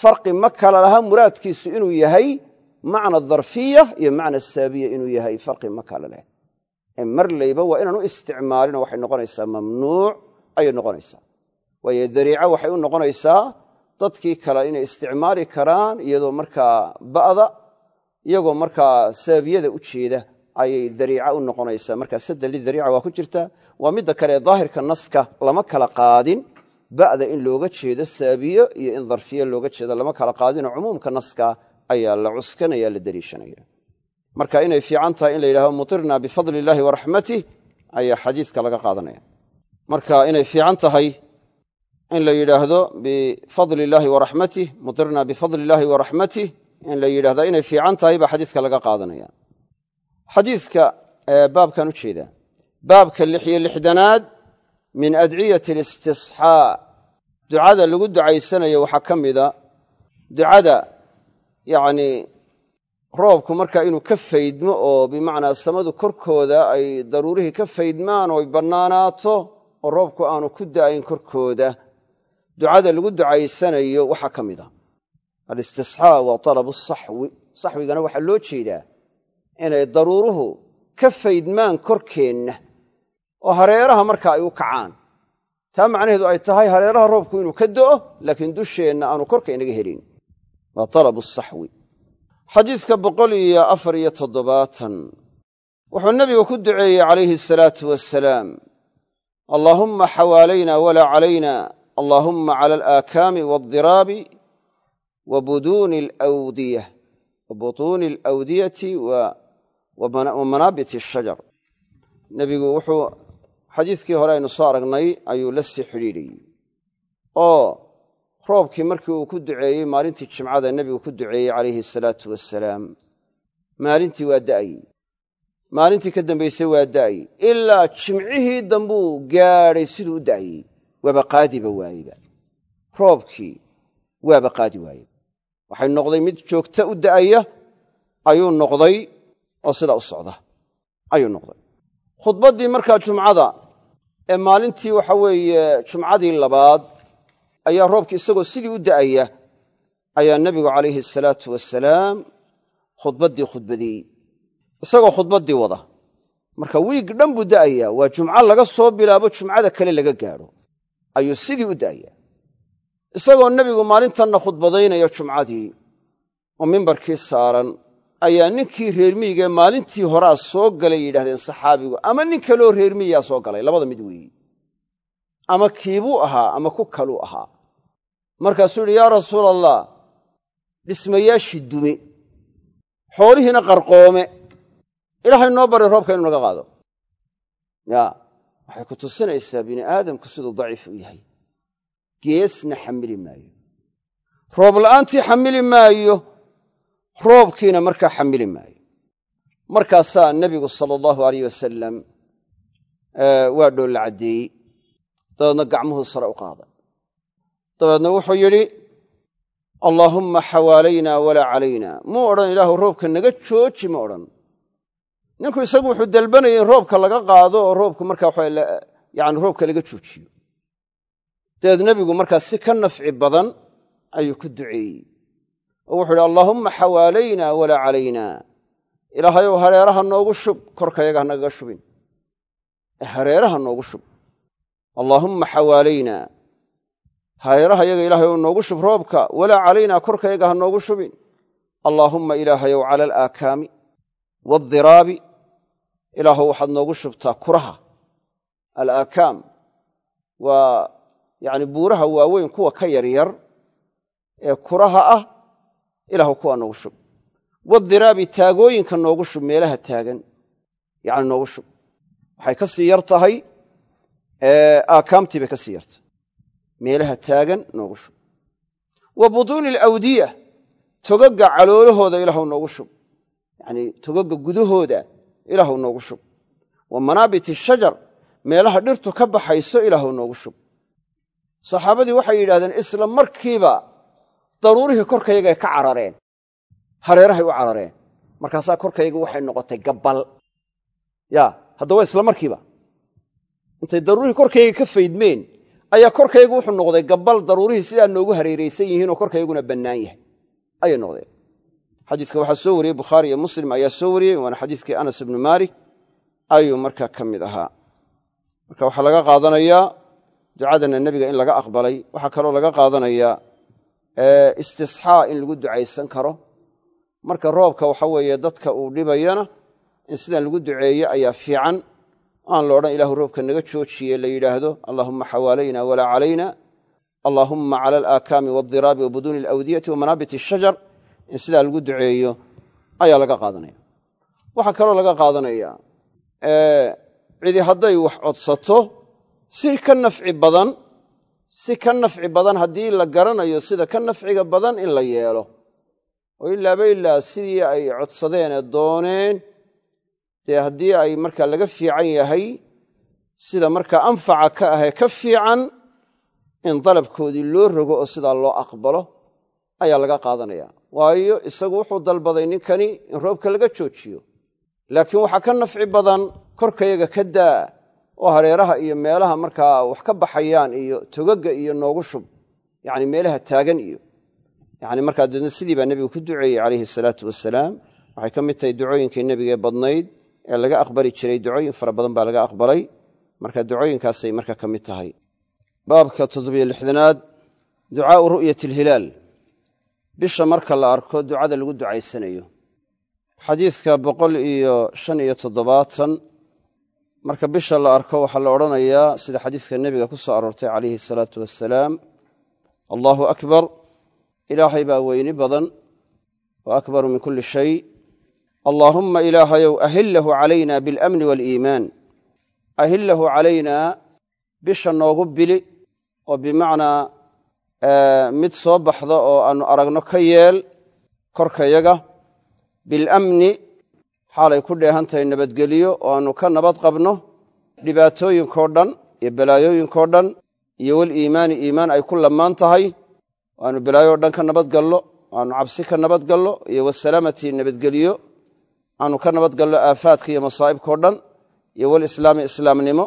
farqi ma kala laha muraadkiisu inuu yahay macna darfiya iyo macna saabiya inuu yahay farqi ma kala leh mar layba waa inaan u isticmaalino waxay noqonaysaa mamnuuc ayay noqonaysaa. Waayo dariico waxay u noqonaysaa dadkii kale inay isticmaali karaan iyadoo markaa ba'da iyagoo markaa saabiyada u jeeda ayay dariica u noqonaysaa. Markaa saddan lidariica waa ku jirta waa midda kale daahirka naska lama kala qaadin ba'da in looga jeedo saabiyo iyo in darfiye looga jeedo lama kala qaadinoo cumuumka naska ayaa la cuskanaya la dariishanaya marka inay fiican tahay in la yidhahdo mutirna bifadli illaahi waraxmatih ayaa xadiiska laga qaadanaya. Marka inay fiican tahay in la yidhaahdo bifadli illaahi waraxmatih mutirna bifadli illaahi waraxmatih in la yidhahda inay fiican tahay baa xadiiska laga qaadanaya. Xadiiska baabkan u jeedaa baabka lixiyo lixdanaad min adciyati alistisxaa. Ducada lagu ducaysanayo waxaa ka mida ducada yacnii roobku markaa inuu ka faydmo oo bimacnaa samadu korkooda ay daruurihii ka faydmaan oo ay bannaanaato oo roobku aanu ku da'ayn korkooda. Ducada lagu ducaysanayo waxaa ka mid a alistisxaa waa talabu saxwi saxwigana waxaa loo jeedaa inay daruuruhu ka faydmaan korkeenna oo hareeraha marka ay u kacaan. Taa macnaheedu ay tahay hareeraha roobku inuu ka do'o laakiin dusheenna aanu korka inaga helin. Waa talabu saxwi xadiiska boqol iyo afar iyo toddobaatan. Wuxuu nebigu ku duceeyey calayhi asalaatu wasalaam allaahumma xawaalayna walaa calayna allaahumma cala alaakaami waadiraabi wa buduuni alawdiya wa butuuni alawdiyati wa manaabiti ashajar nebigu wuxuu xadiiskii hore aynu soo aragnay ayuu la sii xidhiidhayey oo roobkii markii uu ku duceeyey maalintii jimcada nebigu ku duceeyey calayhi asalaatu wasalaam maalintii waa da'ayey maalintii ka dambaysay waa da'ayey ilaa jimcihii dambuu gaadhay siduu u da'ayey waaba qaadiba waayeba roobkii waaba qaadi waaye waxay noqday mid joogta u da'aya ayuu noqday oo sidaa u socda. Ayuu noqday. Khudbaddii markaa jumcada ee maalintii waxa weeye jumcadii labaad ayaa roobkii isagoo sidii u da'aya ayaa nebigu calayhi asalaatu wasalaam khudbaddii khudbadeeyey isagoo khudbaddii wada. Marka wiig dhan buu da'ayaa waa jumco laga soo bilaabo jumcada kale laga gaadho. Ayuu sidii u da'ayaa isagoo nebigu maalintanna khudbadaynaya jumcadii oo mimbarkii saaran ayaa ninkii reermiyigae maalintii horaa soo galay yidhahdeen saxaabigu ama nin kaleoo reermiyiyaa soo galay labada mid weeyi ama kiibuu ahaa ama ku kaluu ahaa. Markaasuu yidhi yaa rasuula allah dhismayaashii dume xoolihiina qarqoome. Ilaahay noo bari roobka inuu naga qaado. Ya waxay ku tusinaysaa bini aadamku siduu daciif u yahay. Geesna xamili maayo. Roob la'aantii xamili maayo roobkiina markaa xamili maayo. Markaasaa nebigu sala allahu alayh wasalam waa dhoolla caddeeyey dabeedna gacmuhuu sare u qaaday. Dabeedna wuxuu yidhi allaahumma xawaalayna walaa calayna. Muu odhan ilaahu roobka naga jooji ma odhan. Ninku isagu wuxuu dalbanayay in roobka laga qaado oo roobku markaa waxa yani roobka laga joojiyo. Dabeed nebigu markaa si ka nafci badan ayuu ku duceeyey. Oo wuxuu yidhi allaahumma xawaalayna walaa calayna. Ilaahayow hareeraha noogu shub korkayaga ha nagaga shubin. Ee hareeraha noogu shub allaahumma xawaalayna. Hareeraha yaga ilaahayow noogu shub roobka walaa calaynaa korkayaga ha noogu shubin. Allaahumma ilaahayow cala alaakaami waadiraabi ilaahow waxaad noogu shubtaa kuraha. Alaakaam waa yacni buuraha waaweyn kuwa ka yaryar ee kuraha ah ilaahu kuwaa noogu shub. Waadiraabi taagooyinka noogu shub meelaha taagan yacni noogu shub. Waxay ka sii yar tahay aakaamtii bay ka sii yartahay meelaha taagan noogu shub. Wa butuuni alawdiya togagga caloolahooda ilaahu noogu shub. Yacnii togagga gudahooda ilaahu noogu shub. Wa manaabit shajar meelaha dhirtu ka baxayso ilaahu noogu shub. Saxaabadii waxay yidhahdeen isla markiiba daruurihii korkayagay ka carareen. Hareerahay u carareen. Markaasaa korkayga waxay noqotay gabbal ya haddaba isla markiiba intay daruurihii korkayga ka faydmeen ayaa korkaygu wuxuu noqday gabbal daruurihii sidaa noogu hareeraysan yihiinoo korkayguna bannaan yahay. Ayay noqdeen xadiiska waxaa soo wariyey bukhaari iyo muslim ayaa soo wariyey waana xadiiskii anas ibnu maalik. Ayuu markaa ka mid ahaa. Marka waxaa laga qaadanayaa ducadana nebiga in laga aqbalay. Waxaa kaloo laga qaadanayaa istisxaa in lagu ducaysan karo. Marka roobka waxa weeye dadka uu dhibayana in sidan lagu duceeye ayaa fiican aan la odhan ilaahu roobka naga joojiye la yidhaahdo allaahumma xawaalayna walaa calayna. Allaahumma cala alaakaami waadiraabi wa buduuni alawdiyati wa manaabit in sidaa lagu duceeyo ayaa laga qaadanaya. Waxaa kaloo laga qaadanaya cidi hadday wax codsato si ka nafci badan si ka nafci badan haddii la garanayo sida ka nafciga badan in la yeelo. Oo ilaaba ilaa sidii ay codsadeenee dooneen dee haddii ay markaa laga fiican yahay sida markaa anfaca ka ahee ka fiican in dalabkoodii loo rogo oo sidaa loo aqbalo ayaa laga qaadanaya. Waayo isagu wuxuu dalbaday ninkani in roobka laga joojiyo. Laakiin waxaa ka nafci badan korkayaga ka daa oo hareeraha iyo meelaha markaa wax ka baxayaan iyo togaga iyo noogu shub yacni meelaha taagan iyo. Yacni markaa deedna sidii baa nebigu ku duceeyey calayhi salaatu wasalaam waxay ka mid tahay ducooyinkii nebigee badnayd ee laga aqbali jiray ducooyin fara badan baa laga aqbalay. Marka ducooyinkaasay marka ka mid tahay. Baabka toddobiyo lixdanaad ducaau ru'yati alhilaal bisha marka la arko ducada lagu ducaysanayo xadiidka boqol iyo shan iyo toddobaatan marka bisha la arko waxaa la odhanayaa sida xadiiska nebiga ku soo aroortay calayhi asalaatu wassalaam. Allaahu akbar. Ilaahay baa weyni badan. Wa akbaru min kulli shay allaahumma ilaahayow ahillahu calayna biاlamni waaliimaan ahillahu calaynaa bisha noogu bili oo bimacnaa mid soo baxda oo aannu aragno ka yeel korkayaga bilamni xaalay ku dheehan tahay nabadgelyo oo aannu ka nabad qabno dhibaatooyinkoo dhan iyo balaayooyinkoo dhan iyo waliimaani iimaan ay ku lammaan tahay aanu balaayoo dhan ka nabadgallo aanu cabsi ka nabadgallo iyo wasalaamati nabadgelyo aanu ka nabadgallo aafaadka iyo masaa'ibkao dhan iyo walislaami islaamnimo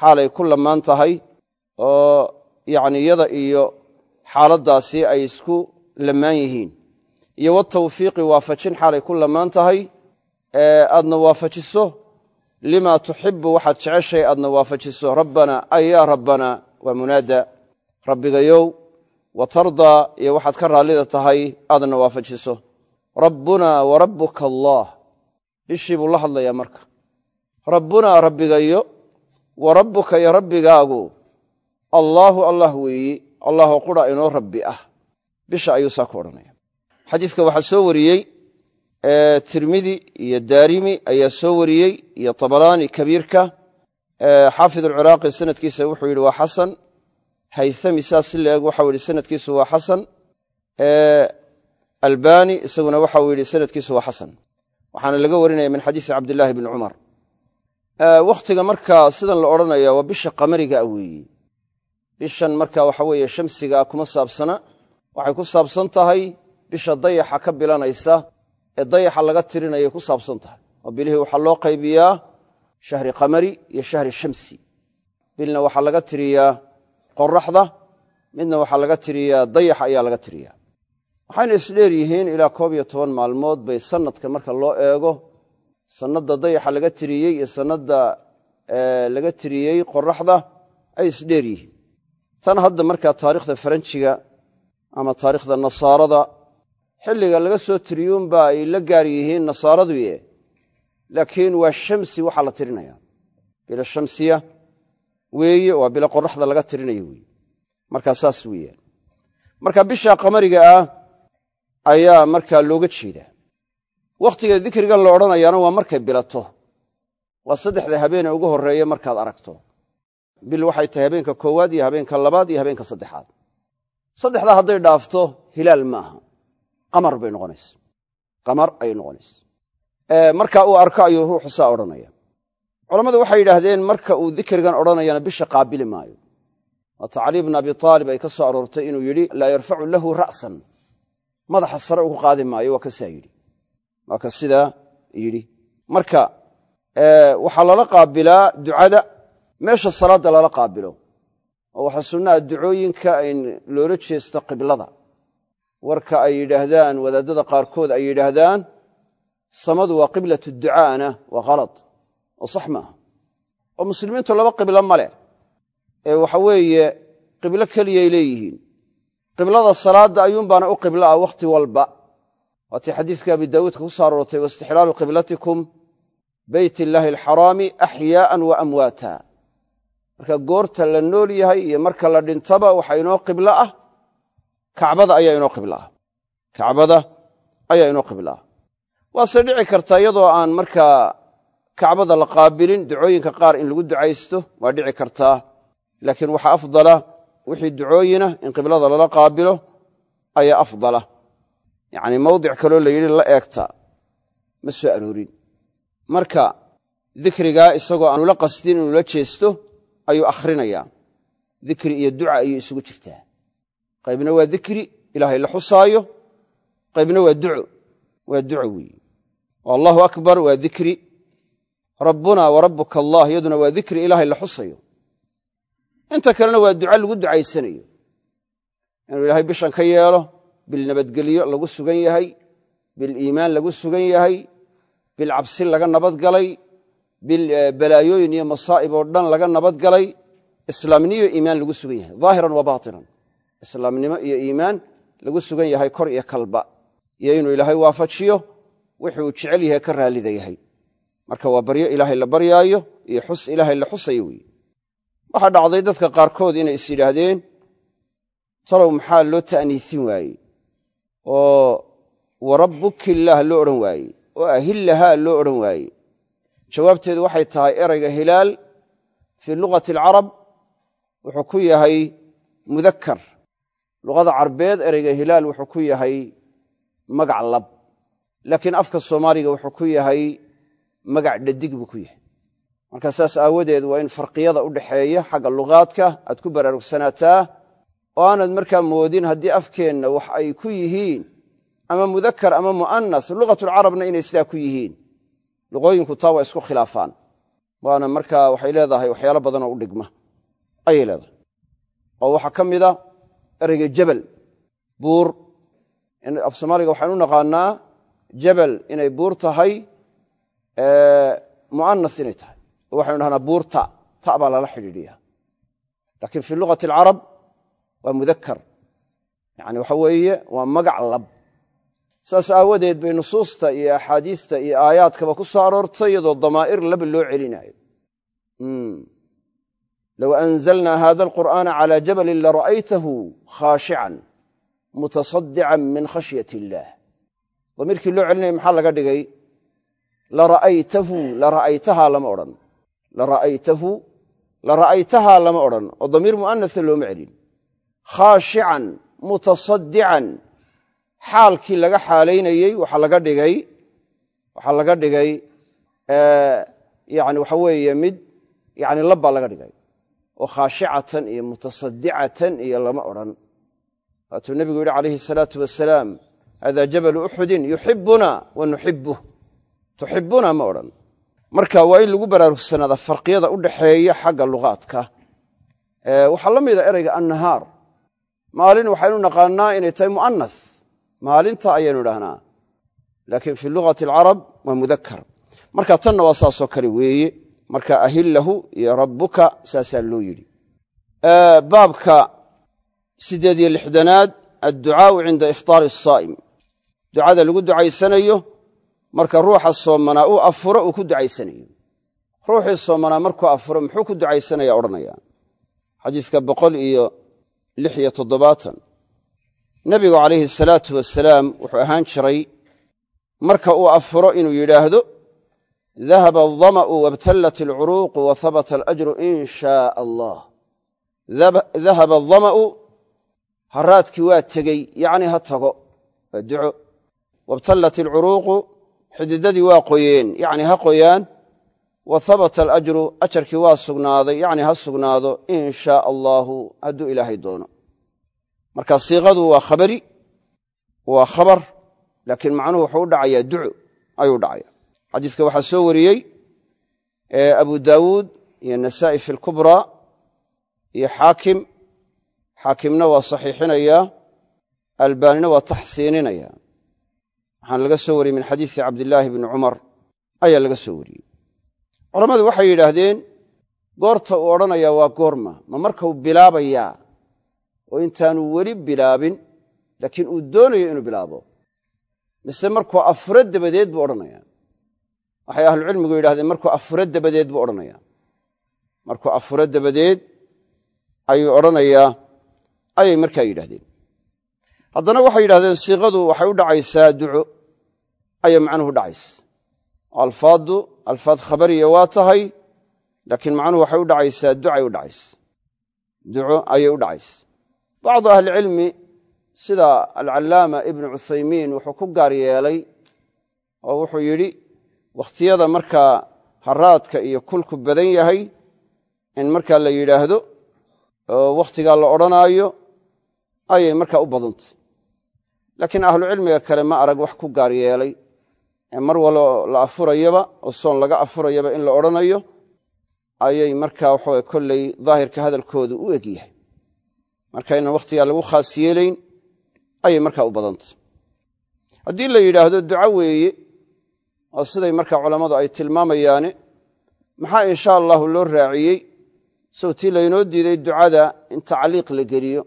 xaalay ku lammaan tahay oo yacni iyada iyo xaaladdaasi ay isku lammaan yihiin. Iyo watawfiiqi waafajin xaalay ku lammaan tahay aadna waafajiso limaa tuxibu waxaad jeceshay aadna waafajiso. Rabbana ay yaa rabbana waa munaada. Rabbigayow wa tardaa iyo waxaad ka raallida tahay aadna waafajiso rabbunaa wa rabbuka allaah bishii buu la hadlayaa marka. Rabbunaa rabbigayo wa rabbuka iyo rabbigaagu. Allaahu allah weeyi. Allaahoo qura inoo rabbi ah. Bisha ayuu saa ku odhanaya. Xadiiska waxaa soo wariyey tirmidi iyo daarimi ayaa soo wariyey iyo tabaraani kabiirka. Xaafid alciraaqi sanadkiisa wuxuu yidhi waa xasan. Haythami saas si laeg waxau yidhi sanadkiisu waa xasan albani isaguna waxau yidhi sanadkiisu waa xasan. Waxaana laga warinaya min xadiisi cabdillaahi bni cumar. Wakhtiga markaa sidan la odhanaya waa bisha qamariga a weeye bishan marka waxa weeye shamsigaa kuma saabsana. Waxay ku saabsan tahay bisha dayaxa ka bilanaysa ee dayaxa laga tirinayay ku saabsan tahay. Oo bilihii waxaa loo qaybiyaa shahri qamari iyo shahri shamsi. Bilna waxaa laga tiriyaa qoraxda midna waxaa laga tiriyaa dayaxa ayaa laga tiriyaa waxayna isdheer yihiin ilaa koob iyo toban maalmood bay sanadka marka loo eego. Sanadda dayaxa laga tiriyey iyo sanadda laga tiriyey qoraxda ay isdheer yihiin. Tan hadda markaa taarikhda faranjiga ama taarikhda nasaarada xilliga laga soo tiriyuunba ay la gaar yihiin nasaaraduye laakiin waa shamsi waxaa la tirinaya. Bilo shamsiya weeye waa bilo qoraxda laga tirinayo weye markaa saas weeyaan. Marka bisha qamariga ah ayaa markaa looga jeedaa. Wakhtiga dikrigan la odhanayaana waa markay bilato. Waa saddexda habeene ugu horreeya markaad aragto. Bil waxay tahay habeenka koowaad iyo habeenka labaad iyo habeenka saddexaad. Saddexdaa hadday dhaafto hilaal maaha qamar bay noqonaysa. Qamar ayay noqonaysa. Marka uu arko ayuu ruuxu saa odhanaya culammadu waxay yidhaahdeen marka uu dikrigan odhanayana bisha qaabili maayo. Waata cali bna abi aalib ay ka soo aroortay inuu yidhi laa yarfacu lahu ra'san madaxa sare ugu qaadi maayo waa kasaa yidhi. Waa ka sidaa yidhi. Marka waxaa lala qaabilaa ducada. Meesha salaadda lala qaabilo oo waxaa sunnaha ducooyinka in loola jeesto qiblada. Warka ay yidhaahdaan wadaadada qaarkood ay yidhaahdaan samadu waa qiblatu ducaana waa khalad oo sax maaha oo muslimiintu laba qiblo ma leh. Ee waxa weeye qiblo keliyay leeyihiin qiblada salaadda ayuunbaana u qiblo ah wakhti walba. Waatii xadiiska abi daawuudka ku soo aroortay waistixlaalu qiblatikum beyt illaahi alxaraami axyaa'an wa amwaata. Marka goorta la nool yahay iyo marka la dhintaba waxaa inoo qiblo ah kacbada ayaa inoo qiblo ah. Kacbada ayaa inoo qiblo ah. Waase dhici kartaa iyadoo aan markaa kacbada la qaabilin ducooyinka qaar in lagu ducaysto waa dhici kartaa laakiin waxaa afdala wixii ducooyina in qiblada lala qaabilo ayaa afdala. Yacnii mawdic kaloo la yidhi la eegta ma soo aroorin. Marka dikrigaa isagoo aanula qasdin inuu la jeesto ayuu akhrinayaa. Dikri iyo duca ayuu isugu jirtaa. Qaybna waa dikri ilaahay la xusaayo. Qaybna waa duco waa duco weeye allahu akbar waa dikri. Rabbuna wa rabbuka allah iyaduna waa dikri ilaahay la xusayo inta kalena waa duca lagu ducaysanayo. Inuu ilaahay bishan ka yeelo bil nabadgelyo lagu sugan yahay bil iimaan lagu sugan yahay bil cabsi laga nabadgalay bil balaayooyin iyo masaa'ib oo dhan laga nabadgalay islaamniyo iimaan lagu sugan yahay. Daahiran wa baatinan. Islaamnimo iyo iimaan lagu sugan yahay kor iyo kalba. Iyo inuu ilaahay waafajiyo wuxuu jecel yahay ka raallida yahay marka waa baryo ilaahay la baryaayo iyo xus ilaahay la xusayo weeye waxaa dhacday dadka qaarkood inay is yidhaahdeen talow maxaa loo ta'niisin waayey? Oo warabbukillaah loo odhan waayey? Oo ahillahaa loo odhan waayey? Jawaabteedu waxay tahay erayga hilaal fii luqati alcarab. Wuxuu ku yahay mudakkar. Luqada carbeed ereyga hilaal wuxuu ku yahay magac lab. Laakiin afka soomaaliga wuxuu ku yahay magac dhadig buu ku yahay marka saas aawadeed waa in farqiyada u dhaxeeya xagga luqaadka aad ku baraarugsanaataa oo aanad markaa moodin haddii afkeenna wax ay ku yihiin ama mudakkar ama mu'anas luqatulcarabna inay sidaa ku yihiin. Luqooyinku taa waa isku khilaafaan. Waana markaa waxay leedahay waxyaalo badanoo u dhigma. Ayay leedahay. Oo waxaa ka mida ereyga jabal buur. Af soomaaliga waxaan u naqaanaa jabal inay buur tahay mu'anas inay tahay waxaynu dhahnaa buur ta baa lala xidhiidhiya. Laakiin fii luqati alcarab waa mudakkar. Yani waxa weeye waa magac lab. Saas aawadeed bay nusuusta iyo axaadiista iyo aayaadkaba ku soo aroortay iyadoo damaa'ir laba loo celinaayo. Low anzalnaa hada alqur'aana calaa jabalin lara'aytahu khaashican mutasadican min khashyat illaah damiirkii loo celinaya maxaa laga dhigay? Lara'aytahu lara'aytahaa lama odhan lara'aytahaa lama odhan oo damiir mu'anasa looma celin khaashican mutasadican xaalkii laga xaalaynayey waxaa laga dhigay waxaa laga dhigay yani waxa weeye mid yani labbaa laga dhigay oo khaashicatan iyo mutasadicatan iyo lama odhan waatuu nebigu yidhi calayhi salaatu wasalaam hada jabalu uxudin yuxibuna wa nuxibuh tuxibuna ma odhan marka waa in lagu baraarugsanaada farqiyada u dhaxeeya xagga luqaadka waxaa la mida ereyga annahaar. Maalin waxaynu naqaanaa inay tahay mu'anas maalinta ayaynu idhahnaa laakiin fii luqati alcarab waa mudakkar. Marka tanna waa saasoo kale weeye. Marka ahillahu iyo rabbuka saasaa loo yidhi. Baabka siddeed iyo lixdanaad adducaau cinda iftaari asaa'im ducada lagu ducaysanayo marka ruuxa soomanaa uu afuro uu ku ducaysanayo. Ruuxii soomanaa markuu afuro muxuu ku ducaysanaya odhanaya? Xadiiska boqol iyo lix iyo toddobaatan. Nebigu calayhi salaatu wasalaam wuxuu ahaan jiray marka uu afuro inuu yidhaahdo dahaba aldama'u wabtallat alcuruuqu wa habata alajru in shaa allah dahaba aldama'u haraadkii waa tegey yacnii ha tago waa duco. Wabtallat alcuruuqu xididadii waa qoyeen yacnii ha qoyaan wa habata alajru ajarkii waa sugnaaday yacni ha sugnaado in shaa allaahu hadduu ilaahay doono. Marka siiqadu waa khabari waa khabar laakiin macnuhu wuxuu u dhacayaa duco ayuu dhacaya xadiiska waxaa soo wariyey abu daawuud iyo nasaa'i fi lkubraa iyo xaakim. Xaakimna waa saxiixinayaa albaanina waa taxsiininaya waxaana laga soo wariyey min xadiisi cabdillaahi bni cumar ayaa laga soo wariyey. Culammadu waxay yidhaahdeen goorta uu odhanayaa waa goorma ma markau bilaabayaa oo intaanu weli bilaabin laakiin uu doonayo inuu bilaabo. Mise markuu afuro dabadeed buu odhanayaa. Waxay ahlucilmigu yidhahdeen markuu afuro dabadeed buu odhanayaa. Markuu afuro dabadeed ayuu odhanayaa ayay markaa yidhahdeen haddana waxay yidhahdeen siiqadu waxay u dhacaysaa duco ayay macnuhu dhacaysa alfaaddu alfaad khabariya waa tahay laakiin macnuhu waxay u dhacaysaa ducay u dhacaysa duco ayay u dhacaysa bacdu ahlicilmi sida alcallaama ibnu cuthaymiin wuxuu ku gaar yeelay oo wuxuu yidhi wakhtiyada markaa haraadka iyo kulku badan yahay in markaa la yidhaahdo oo wakhtigaa la odhanaayo ayay markaa u badantay laakiin ahlucilmiga kale ma arag wax ku gaar yeelay. ee mar waloo la afurayaba oo soon laga afurayaba in la odhanayo ayay markaa waxaw kolley daahirka hadalkoodu u eg yahay. Marka inaan wakhtigaa lagu khaas yeelayn ayay markaa u badantay. Haddii la yidhaahdo duco weeye oo siday markaa culammadu ay tilmaamayaane maxaa insha allahu loo raaciyey? Sawtii laynoo diiday ducada in tacliiq la geliyo.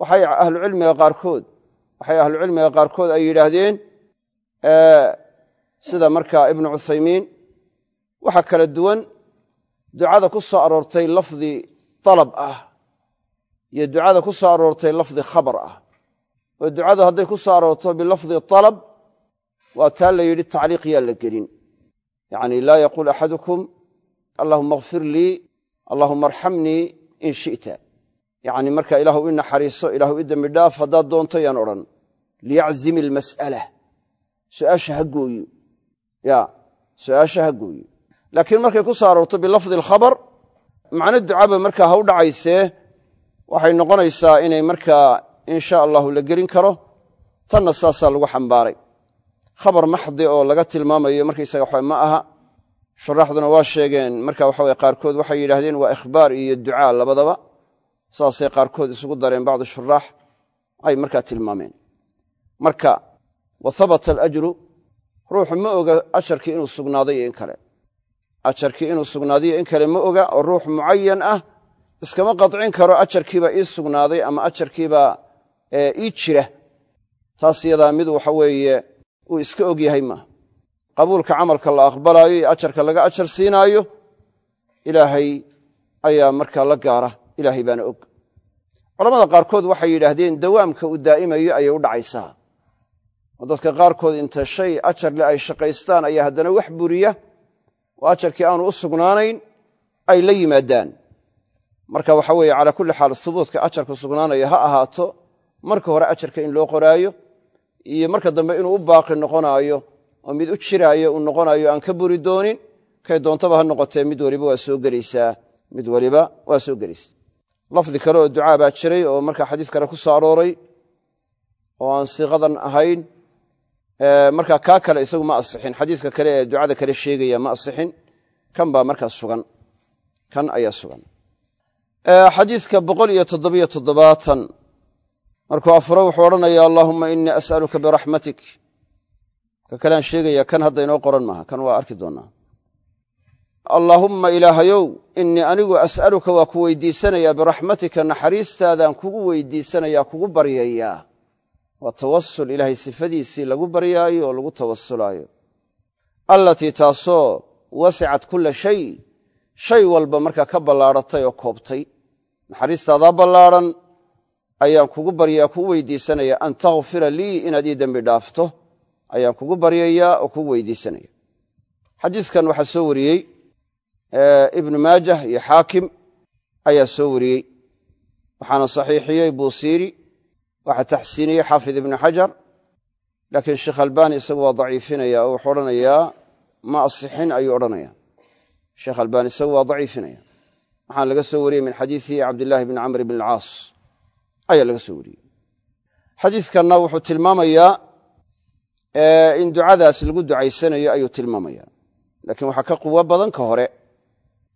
Waxay ahlucilmiga qaarkood waxay ahlucilmiga qaarkood ay yidhaahdeen sida markaa ibnu cuthaymiin waxa kala duwan ducada ku soo aroortay lafdi dalab ah iyo ducada ku soo aroortay lafdi khabar ah. Oo ducadu hadday ku soo aroorto bilafdi talab waa taa la yidhi tacliiq yaa la gelin. Yacni laa yaquul axadukum allahuma akfir lii allahuma arxamnii in shi'ta. Yacni marka ilaahu i naxariiso ilaahu i dembi dhaaf haddaad doonto yaan odhan liyaczimi almas'ala. Su'aasha ha gooyo ya su'aasha ha gooyo. Laakiin markay ku soo aroorto bilafdi alkhabar macno ducaba markaa ha u dhacaysee waxay noqonaysaa inay markaa in sha allahu la gelin karo tanna saasaa lagu xambaaray. Khabar maxdi oo laga tilmaamayo markaysaga waxa ma aha. Shuraaxduna waa sheegeen marka waxaweye qaarkood waxay yidhaahdeen waa ikhbaar iyo ducaa labadaba saasay qaarkood isugu dareen bacdu shuraax ay markaa tilmaameen. Marka wa ruuxu ma oga ajarkii inuu sugnaaday in kale. Ajarkii inuu sugnaaday iyo in kale ma oga oo ruux mucayan ah iskama qadcin karo ajarkiibaa ii sugnaaday ama ajarkiibaa ii jira. Taas yadaa mid waxa weeye uu iska og yahay maaha qabuulka camalka la aqbalaayo iyo ajarka laga ajar siinaayo ilaahay ayaa markaa la gaara. Ilaahay baana og. Culamada qaarkood waxay yidhaahdeen dawaamka uu daa'imayo ayay u dhacaysaa oo dadka qaarkood inta shay ajarle ay shaqaystaan ayaa haddana wax buriya oo ajarkii aanu u sugnaanayn ay la yimaadaan. Marka waxa weeye calaa kulli xaal hubuudka ajarku sugnaanaya ha ahaato marka hore ajarka in loo qoraayo iyo marka dambe inuu u baaqi noqonaayo oo mid u jiraayo uu noqonayo aan ka buri doonin kay doontaba ha noqotee mid waliba waa soo gelaysaa. Mid waliba waa soo gelaysaa lafdi kale oo ducaa baa jiray oo marka xadiis kale ku soo arooray oo aan siiqadan ahayn marka kaa kale isagu ma asixin. Xadiiska kale ee ducada kale sheegaya ma asixin. Kan baa markaa sugan. Kan ayaa sugan. Xadiiska boqol iyo toddobiyo toddobaatan. Markuu afuro wuxuu odhanaya allaahuma inii as'aluka biraxmatik ka kaleaan sheegaya kan hadda inoo qoran maaha. Kan waa arki doonaa. Allaahumma ilaahayow inii anigu as'aluka waa ku weydiisanayaa biraxmatika naxariistaadaan kugu weydiisanayaa kugu baryayaa waa tawasul ilaahay sifadiisii lagu baryaayo oo lagu tawasulaayo allatii taasoo wasicat kulla shay shay walba markaa ka ballaadhatay oo koobtay. Naxariistaadaa ballaadhan ayaan kugu baryaa kugu weydiisanaya an takfira lii inaad ii dembi dhaafto ayaan kugu baryayaa oo kugu weydiisanaya. Xadiiskan waxaa soo wariyey ibnu maajah iyo xaakim ayaa soo wariyey. Waxaana saxiixiyey buusiiri waxaa taxsiiniyey xaafid ibnu xajar laakiin sheekh albaani isagu waa daciifinaya oo wuxuu odhanayaa ma asixin ayuu odhanaya sheekh albaani isagu waa daciifinaya. Waxaan laga soo wariyey min xadiisi cabdillaahi bni camr bn alcaas. Ayaa laga soo wariyey. Xadiiskanna wuxuu tilmaamayaa in ducadaas lagu ducaysanayo ayuu tilmaamaya laakiin waxaa ka quwo badan ka hore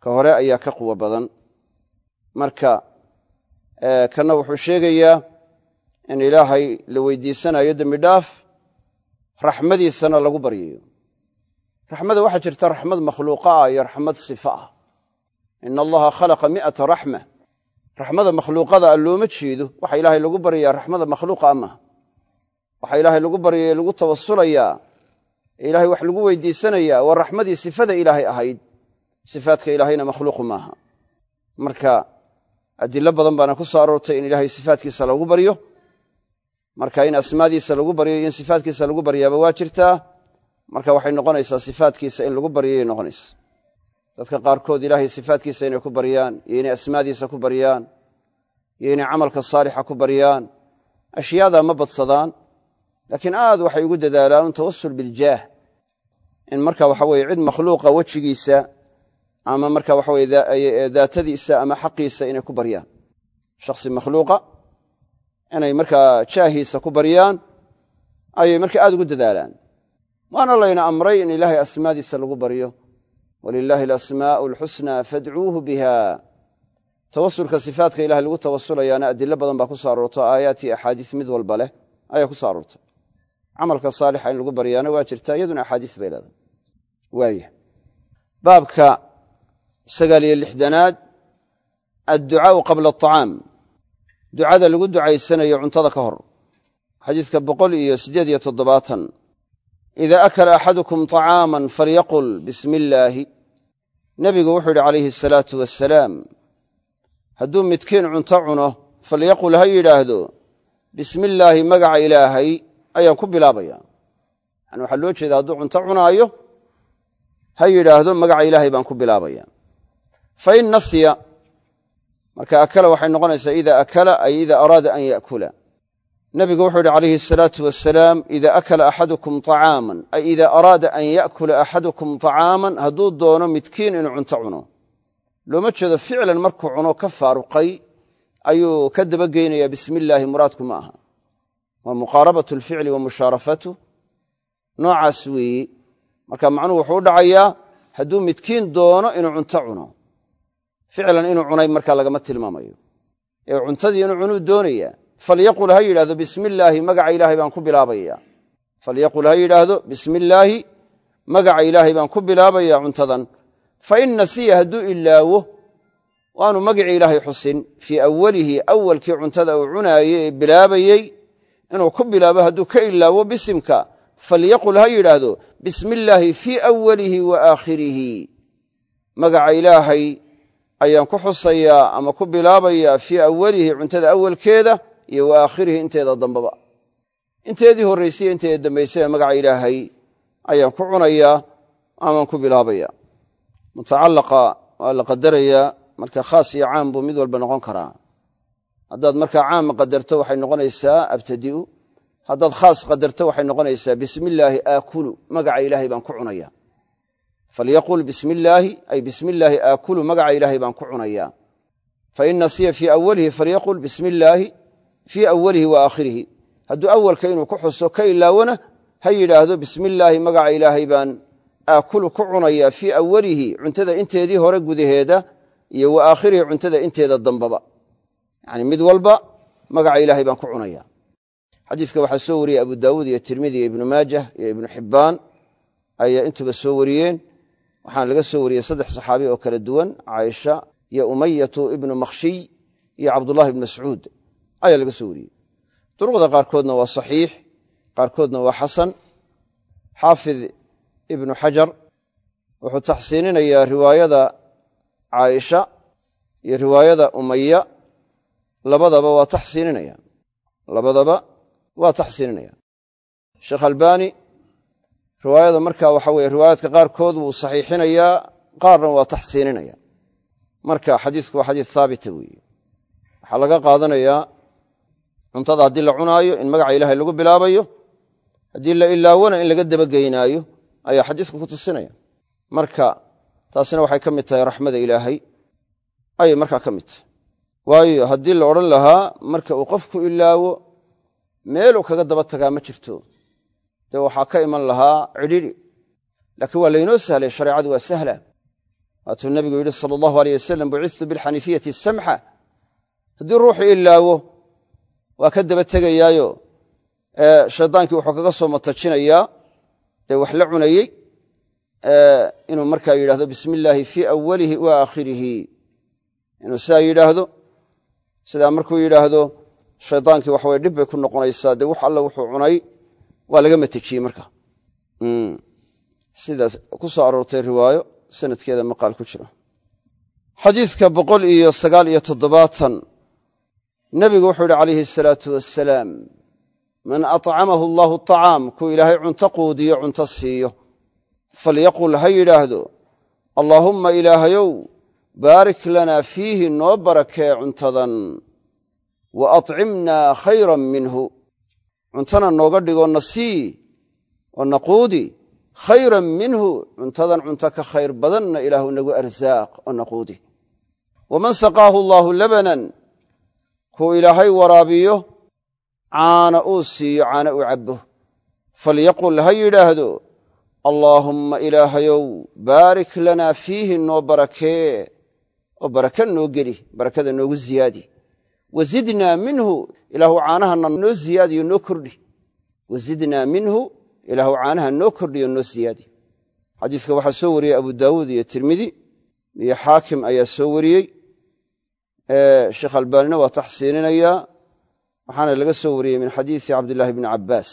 ka hore ayaa ka quwo badan. Marka kanna wuxuu sheegayaa in ilaahay la weydiisanayo dembi dhaaf raxmadiisana lagu baryayo raxmada waxaa jirta raxmad makhluuqa ah iyo raxmad sifa ah. Ina allaha khalaqa mi'ata raxma. Raxmada makhluuqada a looma jeedo. Waxa ilaahay lagu baryayaa raxmada makhluuqa a maaha waxa ilaahay lagu baryaya lagu tawasulayaa ee ilahay wax lagu weydiisanayaa waa raxmadii sifada ilaahay ahayd. Sifaadka ilaahayna makhluuqu maaha. Marka adilo badan baana ku soo aroortay in ilaahay sifaadkiisa lagu baryo marka in asmaadiisa lagu baryo in sifaadkiisa lagu baryaaba waa jirtaa marka waxay noqonaysaa sifaadkiisa in lagu baryayay noqonaysa dadka qaarkood ilaahay sifaadkiisa inay ku baryaan iyo inay asmaadiisa ku baryaan iyo inay camalka saalixa ku baryaan. Ashyaadaa ma badsadaan laakiin aad waxay ugu dadaalaan tawasul biljaah in marka waxa weye cid makhluuqa wejigiisa ama marka waxa weye daatadiisa ama xaqiisa inay ku baryaan. Shakhsi makhluuqa inay markaa jaahiisa ku baryaan ayay marka aad ugu dadaalaan. Waana layna amray in ilaahay asmaadiisa lagu baryo. Walilaahi alasmaa'u alxusnaa fadcuuhu biha. Tawasulka sifaatka ilahay lagu tawasulayaana adilo badan baa ku so aroorto aayaat iyo axaadiis mid walba leh ayaa ku so aroortay camalka saalixa in lagu baryaana waa jirtaa iyaduna axaadiis bay leedahay. Waaya baabka sagaal iyo lixdanaad adducaau qabla aطacaam ducada lagu ducaysanayo cuntada ka hor. Xadiiska boqol iyo siddeed iyo toddobaatan. Ida akala axadukum طacaaman falyaqul bismi illaahi nebigu wuxuu yidhi calayhi asalaatu wasalaam hadduu midkiin cunto cuno falyaqul ha yidhaahdo bismi illaahi magaca ilaahay ayaan ku bilaabaya. Yani waxaa loo jeeda hadduu cunto cunaayo ha yidhaahdo magaca ilaahay baan ku bilaabaya. Fain nasiya marka akala waxay noqonaysaa ida akala ay ida araada an yakula nebigu wuxuu yidhi calayhi asalaatu wasalaam ida akala axadukum طacaaman ay ida araada an yakula axadukum طacaaman hadduu doono midkiin inuu cunto cuno. Looma jeedo ficlan markuu cuno ka faaruqay ayuu ka dabageynaya bismi illaahi muraadku ma aha. Waa muqaarabat alficli wa mushaarafatu. Noocaas weeye marka macnuhu wuxuu u dhacayaa hadduu midkiin doono inuu cunto cuno ficlan inuu cunay markaa lagama tilmaamayo. Ee cuntadii inuu cunuu doonaya falyaqul ha yidhahdo bismi illaahi magaca ilaahay baan ku bilaabaya falyaqul ha yidhaahdo bismi illaahi magaca ilaahay baan ku bilaabaya cuntadan. Fain nasiya hadduu ilaawo waanu magicii ilaahay xusin. Fii awalihi awalkii cuntada uu cunaayey ee bilaabayey inuu ku bilaabo hadduu ka ilaawo bisimka falyaqul ha yidhaahdo bismi illaahi fii awalihi wa aakhirihi. Magaca ilaahay ayaan ku xusayaa ama ku bilaabayaa fii awalihi cuntada awalkeeda iyo wa aakhirihi inteeda dambaba. Inteedii horraysaiyo inteeda dambaysaba magaca ilaahay ayaan ku cunayaa amaan ku bilaabaya mutacalaqa waa la qadarayaa marka khaas iyo caam buu mid walba noqon karaa. Haddaad markaa caama qadarto waxay noqonaysaa abtadi'u. Haddaad khaas qadarto waxay noqonaysaa bismi illaahi aakulu magaca ilaahay baan ku cunaya falyaqul bismi illaahi ay bismi illaahi aakulu magaca ilaahay baan ku cunayaa fain nasiya fii awalihi falyaqul bismi illaahi fii awalihi wa aakhirihi hadduu awalka inuu ku xuso ka ilaawona ha yidhaahdo bismi illaahi magaca ilaahay baan aakulu ku cunayaa fii awalihi cuntada inteedii hore gudaheeda iyo wa aakhirihi cuntada inteeda dambaba yani mid walba magaca ilaahay baan ku cunaya xadiiska waxaa soo wariyey abu daawuud iyo tirmidi iyo ibnu maajah iyo ibnu xibbaan ayaa intuba soo wariyeen waxaana laga soo wariyey saddex saxaabi oo kala duwan caaisha iyo umayatu ibnu makhshiy iyo cabdullahi ibnu mascuud ayaa laga soo wariyey duruqda qaarkoodna waa saxiix qaarkoodna waa xasan. Xaafid ibnu xajar wuxuu taxsiininayaa riwaayada caaisha iyo riwaayada umaya labadaba waa taxsiininaya labadaba waa taxsiininaya sheekh albaani riwaayada marka waxa weye riwaayaadka qaarkood wuu saxiixinayaa qaarna waa taxsiininaya. Marka xadiisku waa xadiis haabita weeye. Waxaa laga qaadanayaa cuntada haddii la cunaayo in magaca ilaahay lagu bilaabayo haddii la ilaawona in laga dabageynaayo ayaa xadiisku ku tusinaya. Marka taasina waxay ka mid tahay raxmada ilaahay. Ayay markaa ka mid tahay. Waayo haddii la odhan lahaa marka uu qofku ilaawo meeluu kaga daba tagaa ma jirto dee waxaa ka iman lahaa cidhidhi laakiin waa laynoo sahlay shareecadu waa sahla. Waatuu nabigu yidhi sala allahu aleyh wasalam bucitu bilxaniifiyati samxa haddii ruuxu ilaawo waa ka daba tegayaayo. Shaydaankii wuxuu kaga soo matajinayaa dee wax la cunayey inuu markaa yidhahdo bismi illaahi fii awalihi wa aakhirihi. Inuu sidaa yidhaahdo sidaa markuu yidhaahdo shaydaankii waxaweye dhib bay ku noqonaysaa. Dee wax alle wuxuu cunay waa laga matejiyey marka. Sidaas ku soo aroortay riwaayo sanadkeeda maqaal ku jiro. Xadiidka boqol iyo sagaal iyo toddobaatan. Nebigu wuxuu yidhi calayhi asalaatu wassalaam man acamahu allahu acaam kuu ilaahay cunto quudiyo cunto siiyo. Falyaqul ha yidhaahdo allaahumma ilaahayow baarik lanaa fiihi noo barakee cuntadan wa acimnaa khayran minhu cuntana nooga dhigoo na sii oo na quudi khayran minhu cuntadan cunto ka khayr badanna ilaahu nagu arsaaq oo na quudi waman saqaahu allaahu labanan kuu ilaahay waraabiyo caana uu siiyo caana uu cabbo. Falyaqul ha yidhaahdo allaahumma ilaahayow baarik lanaa fiihi noo barakee oo baraka noo geli barakada noogu ziyaadi. Wa zidnaa minhu ilaahu caanahana noo ziyaadiyo noo kordhi. Wa zidnaa minhu ilaahu caanaha noo kordhiyo noo siyaadi xadiiska waxaa soo wariyey abu daawuud iyo tirmidi. Iyo xaakim ayaa soo wariyey. Sheekh albaanina waa taxsiininayaa waxaana laga soo wariyey min xadiisi cabdillaahi bni cabbaas.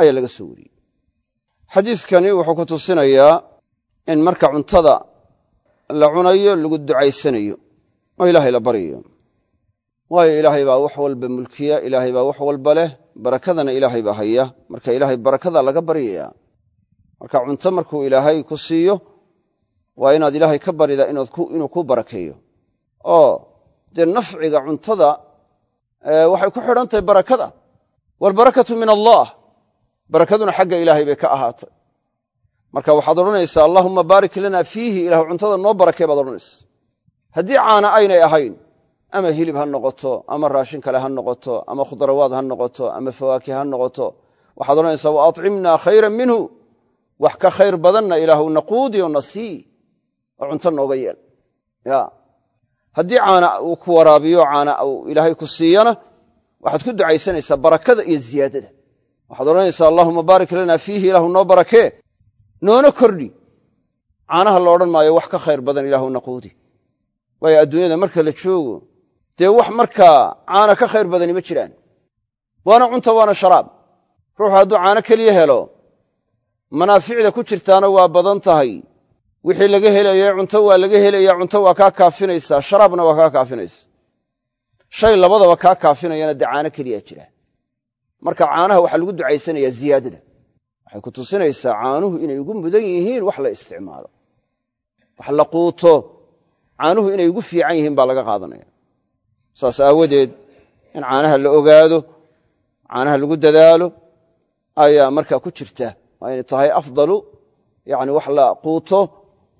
Ayaa laga soo wariyey. Xadiidkani wuxuu ku tusinayaa in marka cuntada la cunayo lagu ducaysanayo oo ilaahay la baryayo waayo ilaahay baa wax walba mulkiya ilaahay baa wax walba leh barakadana ilaahay baa haya marka ilaahay barakada laga baryaya marka cunto markuu ilaahay ku siiyo waa inaad ilaahay ka barida inuu ku barakeeyo. Oo dee nafciga cuntada waxay ku xidhan tahay barakada. Waalbarakatu min allah. Barakaduna xagga ilaahay bay ka ahaatay. Marka waxaad odhanaysaa allahuma baarik lana fiihi. Ilahu cuntada noo barakee baad odhanaysa haddii caana aynay ahayn ama hilib ha noqoto ama raashin kale ha noqoto ama khudrawaad ha noqoto ama fawaakih ha noqoto. Waxaad odhanaysaa wa acimnaa khayran minhu. Wax ka khayr badanna ilaahu naquudi oo na sii oo cunto nooga yeel. Haddii caana uu ku waraabiyo caana uu ilaahay ku siiyana waxaad ku ducaysanaysaa barakada iyo ziyaadada. Waxaad odhanaysaa allahuma baarik lana fiihi ilaahu noo barakee noona kordhi. Caanaha la odhan maayo wax ka khayr badan ilaahu naquudi. Waayo adduunyada marka la joogo dee wax markaa caana ka khayr badani ma jiraan. Waana cunta waana sharaab. Ruuxu hadduu caano keliya helo manaaficda ku jirtaana waa badan tahay. Wixii laga helaye cunto waa laga helaya cunto waa kaa kaafinaysaa sharaabna waa kaa kaafinaysa shay labadaba kaa kaafinayana dee caano keliyaa jira. Marka caanaha waxaa lagu ducaysanayaa ziyaadada. Waxay ku tusinaysaa caanuhu inay ugu mudan yihiin wax la isticmaalo. Wax la quuto caanuhu inay ugu fiican yihiin baa laga qaadanaya saas aawadeed in caanaha la ogaado caanaha lagu dadaalo ayaa markaa ku jirta. Waa inay tahay afdalu yani wax la quuto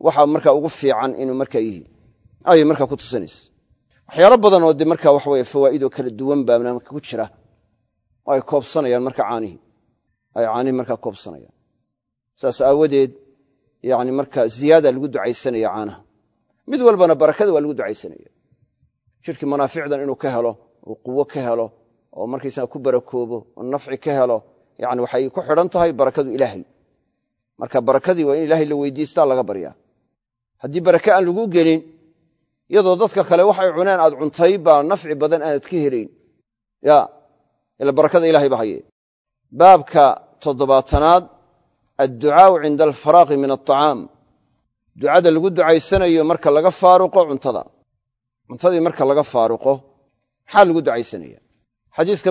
waxa markaa ugu fiican inuu markaa yihi. Ayay markaa ku tusinaysa. Waxyaalo badan oo de markaa waxa weye fawaa'idoo kala duwan baa marka ku jira. Oo ay koobsanayaan marka caanihii ay caanihii markaa koobsanayaan. Saas aawadeed yani marka ziyaada lagu ducaysanaya caanaha. Mid walbana barakada waa lagu ducaysanaya jirkii manaaficdan inuu ka helo oo quwo ka helo oo markaysaga ku barakoobo oo nafci ka helo yani waxay ku xidhan tahay barakadu ilaahay. Marka barakadii waa in ilaahay la weydiistaa laga baryaa. Haddii barake aan lagu gelin iyadoo dadka kale waxay cuneen aad cuntay baa nafci badan aanad ka helayn ya ila barakada ilahay ba haye. Baabka toddobaatanaad adducaau cinda alfaraaqi min alطacaam ducada lagu ducaysanayo marka laga faaruqo cuntada cuntadii marka laga faaruqo maxaa lagu ducaysanaya. Xadiiska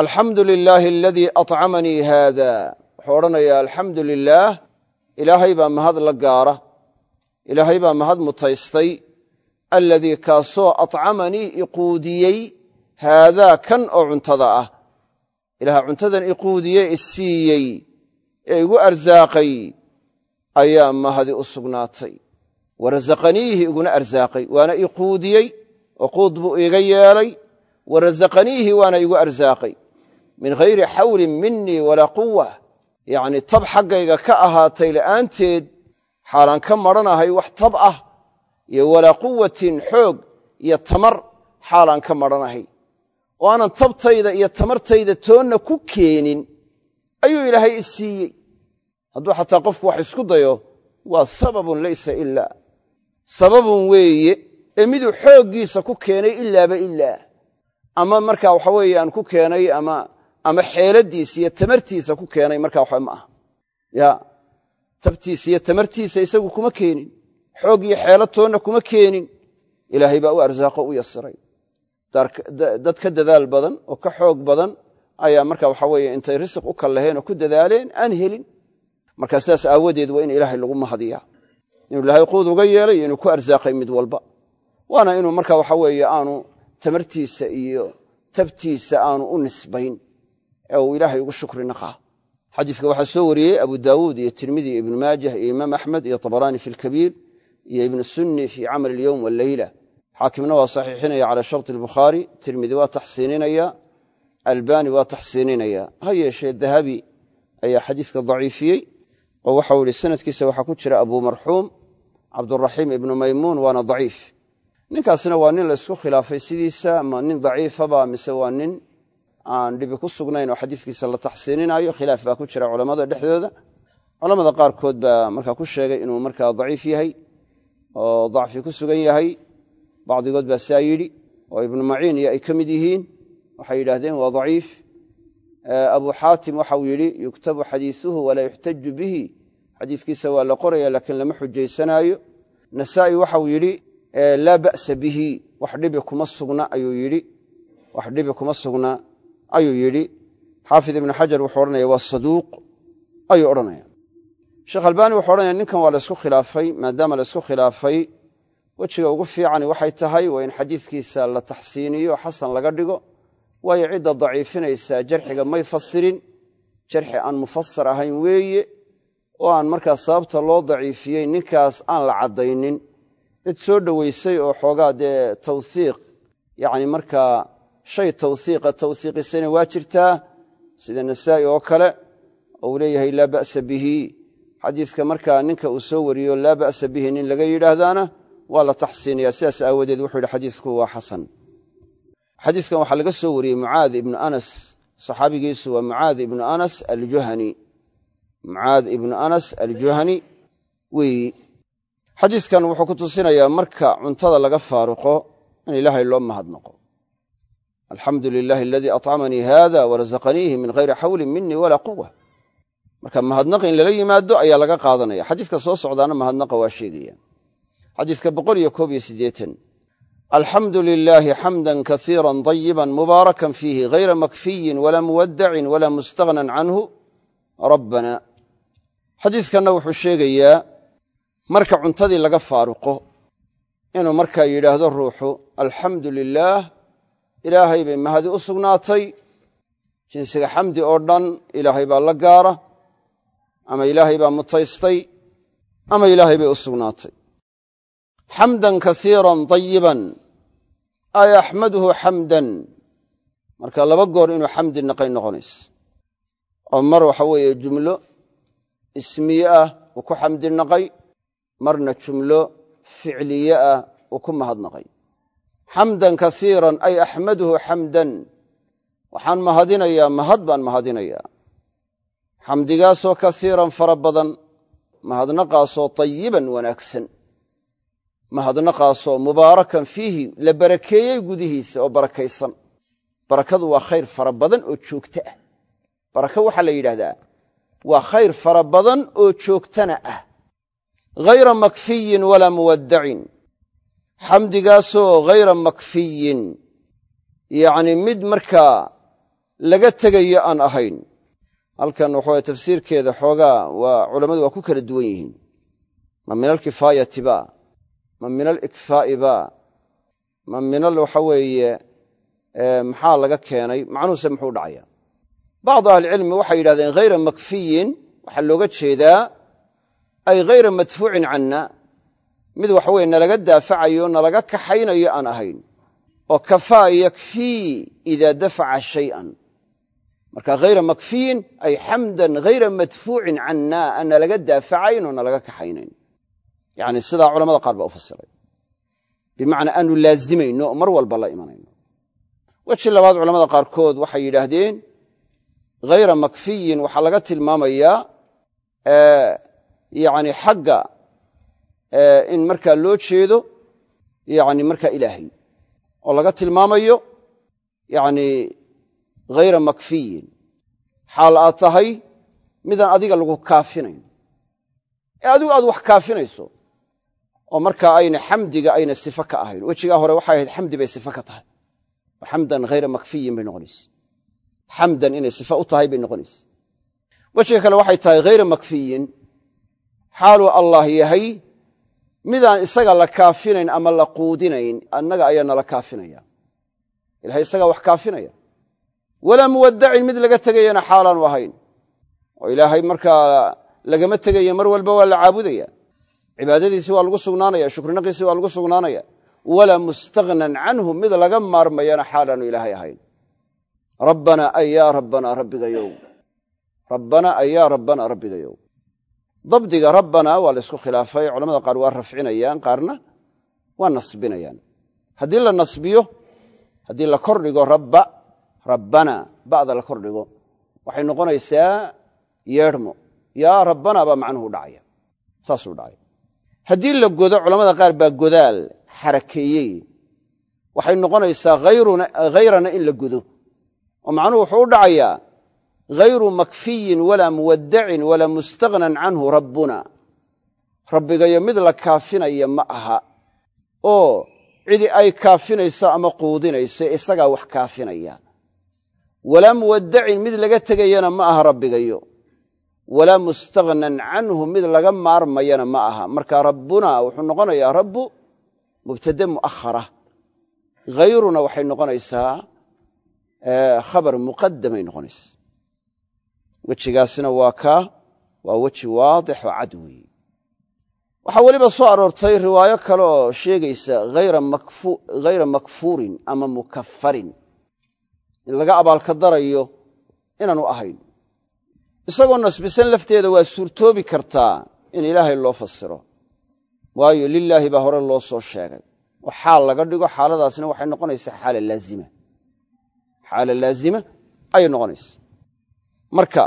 alxamdu lilaahi aladii acamanii haada. Wuxuu odhanayaa alxamdu lilaah ilaahay baa mahad la gaara ilaahay baa mahad mutaystay aladii kaasoo acamanii iquudiyey haadaa kan oo cuntada ah. Ilaah cuntadan iquudiyey isiiyey ee igu arsaaqay ayaa mahadi u sugnaatay wa rasaqaniihi iguna arsaaqay waana ii quudiyey oo buu iiga yeelay. Wa rasaqaniihi waana igu arsaaqay. Min hayri xawlin minii walaa quwa yacnii tab xaggayga ka ahaatay la'aanteed xaalaan ka marhanahay wax tab ah iyo walaa quwatin xoog iyo tamar xaalaan ka marhanahay oo aanan tabtayda iyo tamartayda toonna ku keenin ayuu ilaahay i siiyey. Hadduu xataa qofku wax isku dayo waa sababun laysa ilaa sababun weeye ee miduu xooggiisa ku keenay ilaaba ilaa ama markaa waxa weeye aan ku keenay ama xeeladiisa iyo tamartiisa ku keenay markaa waxa ma aha. Ya tabtiisa iyo tamartiisa isagu kuma keenin xoog iyo xeelad toonna kuma keenin. Ilaahay baa u arsaaqo u yasiray dad ka dadaal badan oo ka xoog badan ayaa marka waxa weeye intay risiq u kallaheen oo ku dadaaleen aan helin. Markaa sidaas aawadeed waa in ilaahay lagu mahadiyaa inuu ilaahay quud uga yeelay inuu ku arsaaqay mid walba. Waana inuu marka waxa weeye aanu tamartiisa iyo tabtiisa aanu u nisbayn ee uu ilaahay ugu shukri naqaa xadiiska waxaa soo wariyey abu daawuud iyo tirmidi iyo ibnu maajah iyo imaam axmed iyo tabaraani fi lkabiir iyo ibnu sunni fii camal alyowm walleyla xaakimna waa saxiixinaya cala sharti albukhaari tirmidi waa taxsiininaya albani waa taxsiininaya. Ha yeeshee dahabi ayaa xadiiska daciifiyey oo waxau ihi sanadkiisa waxaa ku jira abu marxuum cabduraxiim ibnu maymuun waana daciif. Ninkaasna waa nin laysku khilaafay sidiisa ma nin daciifaba mise waa nin aan dhibi ku sugnayn oo xadiiskiisa la taxsiininayo khilaaf baa ku jira culammada dhexdooda. Culamada qaarkood baa markaa ku sheegay inuu markaa daciif yahay oo dacfi ku sugan yahay. Bacdigood baa saa yidhi oo ibnu maciin iyo ay ka mid yihiin. Waxay yidhaahdeen waa daciif. Abu xaatim waxau yidhi yuktabu xadiisuhu walaa yuxtaju bihi xadiiskiisa waa la qoraya laakiin lama xujaysanaayo nasaa'i waxau yidhi laa ba'sa bihi. Wax dhibi kuma sugna ayuu yidhi. Xaafid ibnu xajar wuxuu odhanaya waa saduuq ayuu odhanaya sheekh albaani wuxuu odhanaya ninkan waa laysku khilaafay maadaama laysku khilaafay wejiga ugu fiicani waxay tahay waa in xadiiskiisa la taxsiiniyo xasan laga dhigo waayo cidda daciifinaysaa jarxiga may fasirin jarxi aan mufasar ahayn weeye oo aan markaa sababta loo daciifiyey ninkaas aan la caddaynin cid soo dhoweysay oo xoogaa dee tawhiiq yacni markaa shay tawhiiqa tawhiiqisana waa jirtaa sida nasaa'i oo kale oo leeyahay laa ba'sa bihi. Xadiiska markaa ninka uu soo wariyo laa ba'sa bihi nin laga yidhaahdaana waa la taxsiinaya sidaas aawadeed wuxuu yidhi xadiisku waa xasan. Xadiiskan waxaa laga soo wariyey mucaad ibnu anas saxaabigiisu waa mucaad ibnu anas aljuhani mucaad ibnu anas aljuhani weeyi xadiiskan wuxuu ku tusinayaa marka cuntada laga faaruqo in ilaahay loo mahadnaqo. Alxamdu lilahi aladii acamanii hada warazaqaniihi min hayri xawlin minii walaa quwa marka mahadnaq in lala yimaado ayaa laga qaadanaya. Xadiiska soo socdaana mahadnaqa waa sheegaya xadiiska boqol iyo koob iyo siddeetan. Alxamdu lilaahi xamda kaiira طayiba mubaarakan fiihi hayra makfiyin walaa muwadacin walaa mustaghnan canhu. Rabbana xadiiskanna wuxuu sheegayaa marka cuntadii laga faaruqo inuu markaa yidhaahdo ruuxu alxamdu lilaah ilaahay bay mahadi u sugnaatay. Jinsiga xamdi oo dhan ilaahay baa la gaara ama ilaahay baa mutaystay ama ilaahay bay u sugnaatay. Xamdan kasiiran tayiban ay axmaduhu xamdan. Marka laba goor inuu xamdi naqay noqonayso oo mar waxa weeye jumlo ismiye ah uu ku xamdi naqay marna jumlo ficliye ah uu ku mahadnaqay. Xamdan kasiiran ay axmaduhu xamdan. Waxaan mahadinayaa mahad baan mahadinayaa. Xamdigaasoo kasiiran fara badan mahadnaqaasoo tayiban wanaagsan mahadnaqaasoo mubaarakan fiihi la barakeeyey gudihiisa oo barakaysan. Barakadu waa khayr fara badan oo joogto ah. Baraka waxaa la yidhaahdaa waa khayr fara badan oo joogtana ah. Hayra makfiyin walaa muwaddacin. Xamdigaasoo hayra makfiyin. Yacni mid markaa laga tegayo aan ahayn. Halkan waxawaye tafsiirkeeda xoogaa waa culammadu waa ku kala duwan yihiin. Ma min alkifaayati ba? Ma min alikfaa'i ba? Ma minal waxa weeye maxaa laga keenay? Macnuhuse muxuu dhacaya bacdu ahlicilmi waxay yidhahdeen hayra makfiyin waxaa looga jeedaa ay hayra madfuucin canna mid waxa weye nalaga daafacayo nalaga kaxaynayo aan ahayn oo kafaa yakfii idaa dafaca shay'an marka hayra makfiyin ay xamdan hayra madfuucin canna aan nalaga daafacayn oo nalaga kaxaynayn yani sidaa culamada qaar baa u fasiray bimacnaa aanu laazimayno oo mar walba la imanayno weji labaad culamada qaarkood waxay yidhaahdeen hayra makfiyin waxaa laga tilmaamayaa yani xagga in markaa loo jeedo yani markaa ilaahay oo laga tilmaamayo yani hayra makfiyin xaal aad tahay midaan adiga lagu kaafinayn ee adigu aad wax kaafinayso oo markaa ayna xamdiga ayna sifo ka ahayn wejigaa hore waxay ahayd xamdi bay sifo ka tahay xamdan hayra makfiyin bay noqonayse xamdan inay sifo u tahay bay noqonayse wejiga kale waxay tahay hayra makfiyin. Xaaluu allah yahay midaan isaga la kaafinayn ama la quudinayn annaga ayaa nala kaafinaya. Ilahay isagaa wax kaafinaya. Walaa muwaddacin mid laga tegayana xaalaanu ahayn. Oo ilaahay markaa lagama tegaya mar walba waa la caabudaya. Cibaadadiisi waa lagu sugnaanaya shukrinaqiisi waa lagu sugnaanaya. Walaa mustaghnan canhu mid laga maarmayana xaalaanu ilaahay ahayn rabbana ay yaa rabbanaa rabbigayow rabbana ay yaa rabbanaa rabbigayow dabdiga rabbana waa la ysku khilaafay culamada qaar waa rafcinayaan qaarna waa nasbinayaan. Haddii la nasbiyo haddii la kordhigo rabba rabbana ba'da la kordhigo waxay noqonaysaa yeedhmo yaa rabbana baa macnuhu dhacaya. Saasuu dhacaya. Haddii la godo culamada qaar baa godaal xarakeeyey waxay noqonaysaa hayrana in la godo oo macnuhu wuxuu u dhacayaa hayru makfiyin walaa muwaddacin walaa mustaghnan canhu rabbuna. Rabbigayo mid la kaafinaya ma aha oo cidi ay kaafinayso ama quudinayso isagaa wax kaafinaya. Walaa muwaddacin mid laga tegayana ma aha rabbigayo walaa mustaghnan canhu mid laga maarmayana ma aha. Marka rabbuna wuxuu noqonayaa rabbu mubtade mu'ahara hayruna waxay noqonaysaa khabar muqadamay noqonaysa wejigaasina waa kaa waa weji waadix oo cad weeye waxaa weliba soo aroortay riwaayo kale oo sheegaysa hayra makfuurin ama mukafarin in laga abaalka darayo inaanu ahayn. Isagoo nasbisan lafteeda waa suurtoobi kartaa in ilaahay loo fasiro waayo lilaahi baa hore loo soo sheegay. Oo xaal laga dhigo xaaladaasna waxay noqonaysaa xaala laazima xaala laazima ayay noqonaysa marka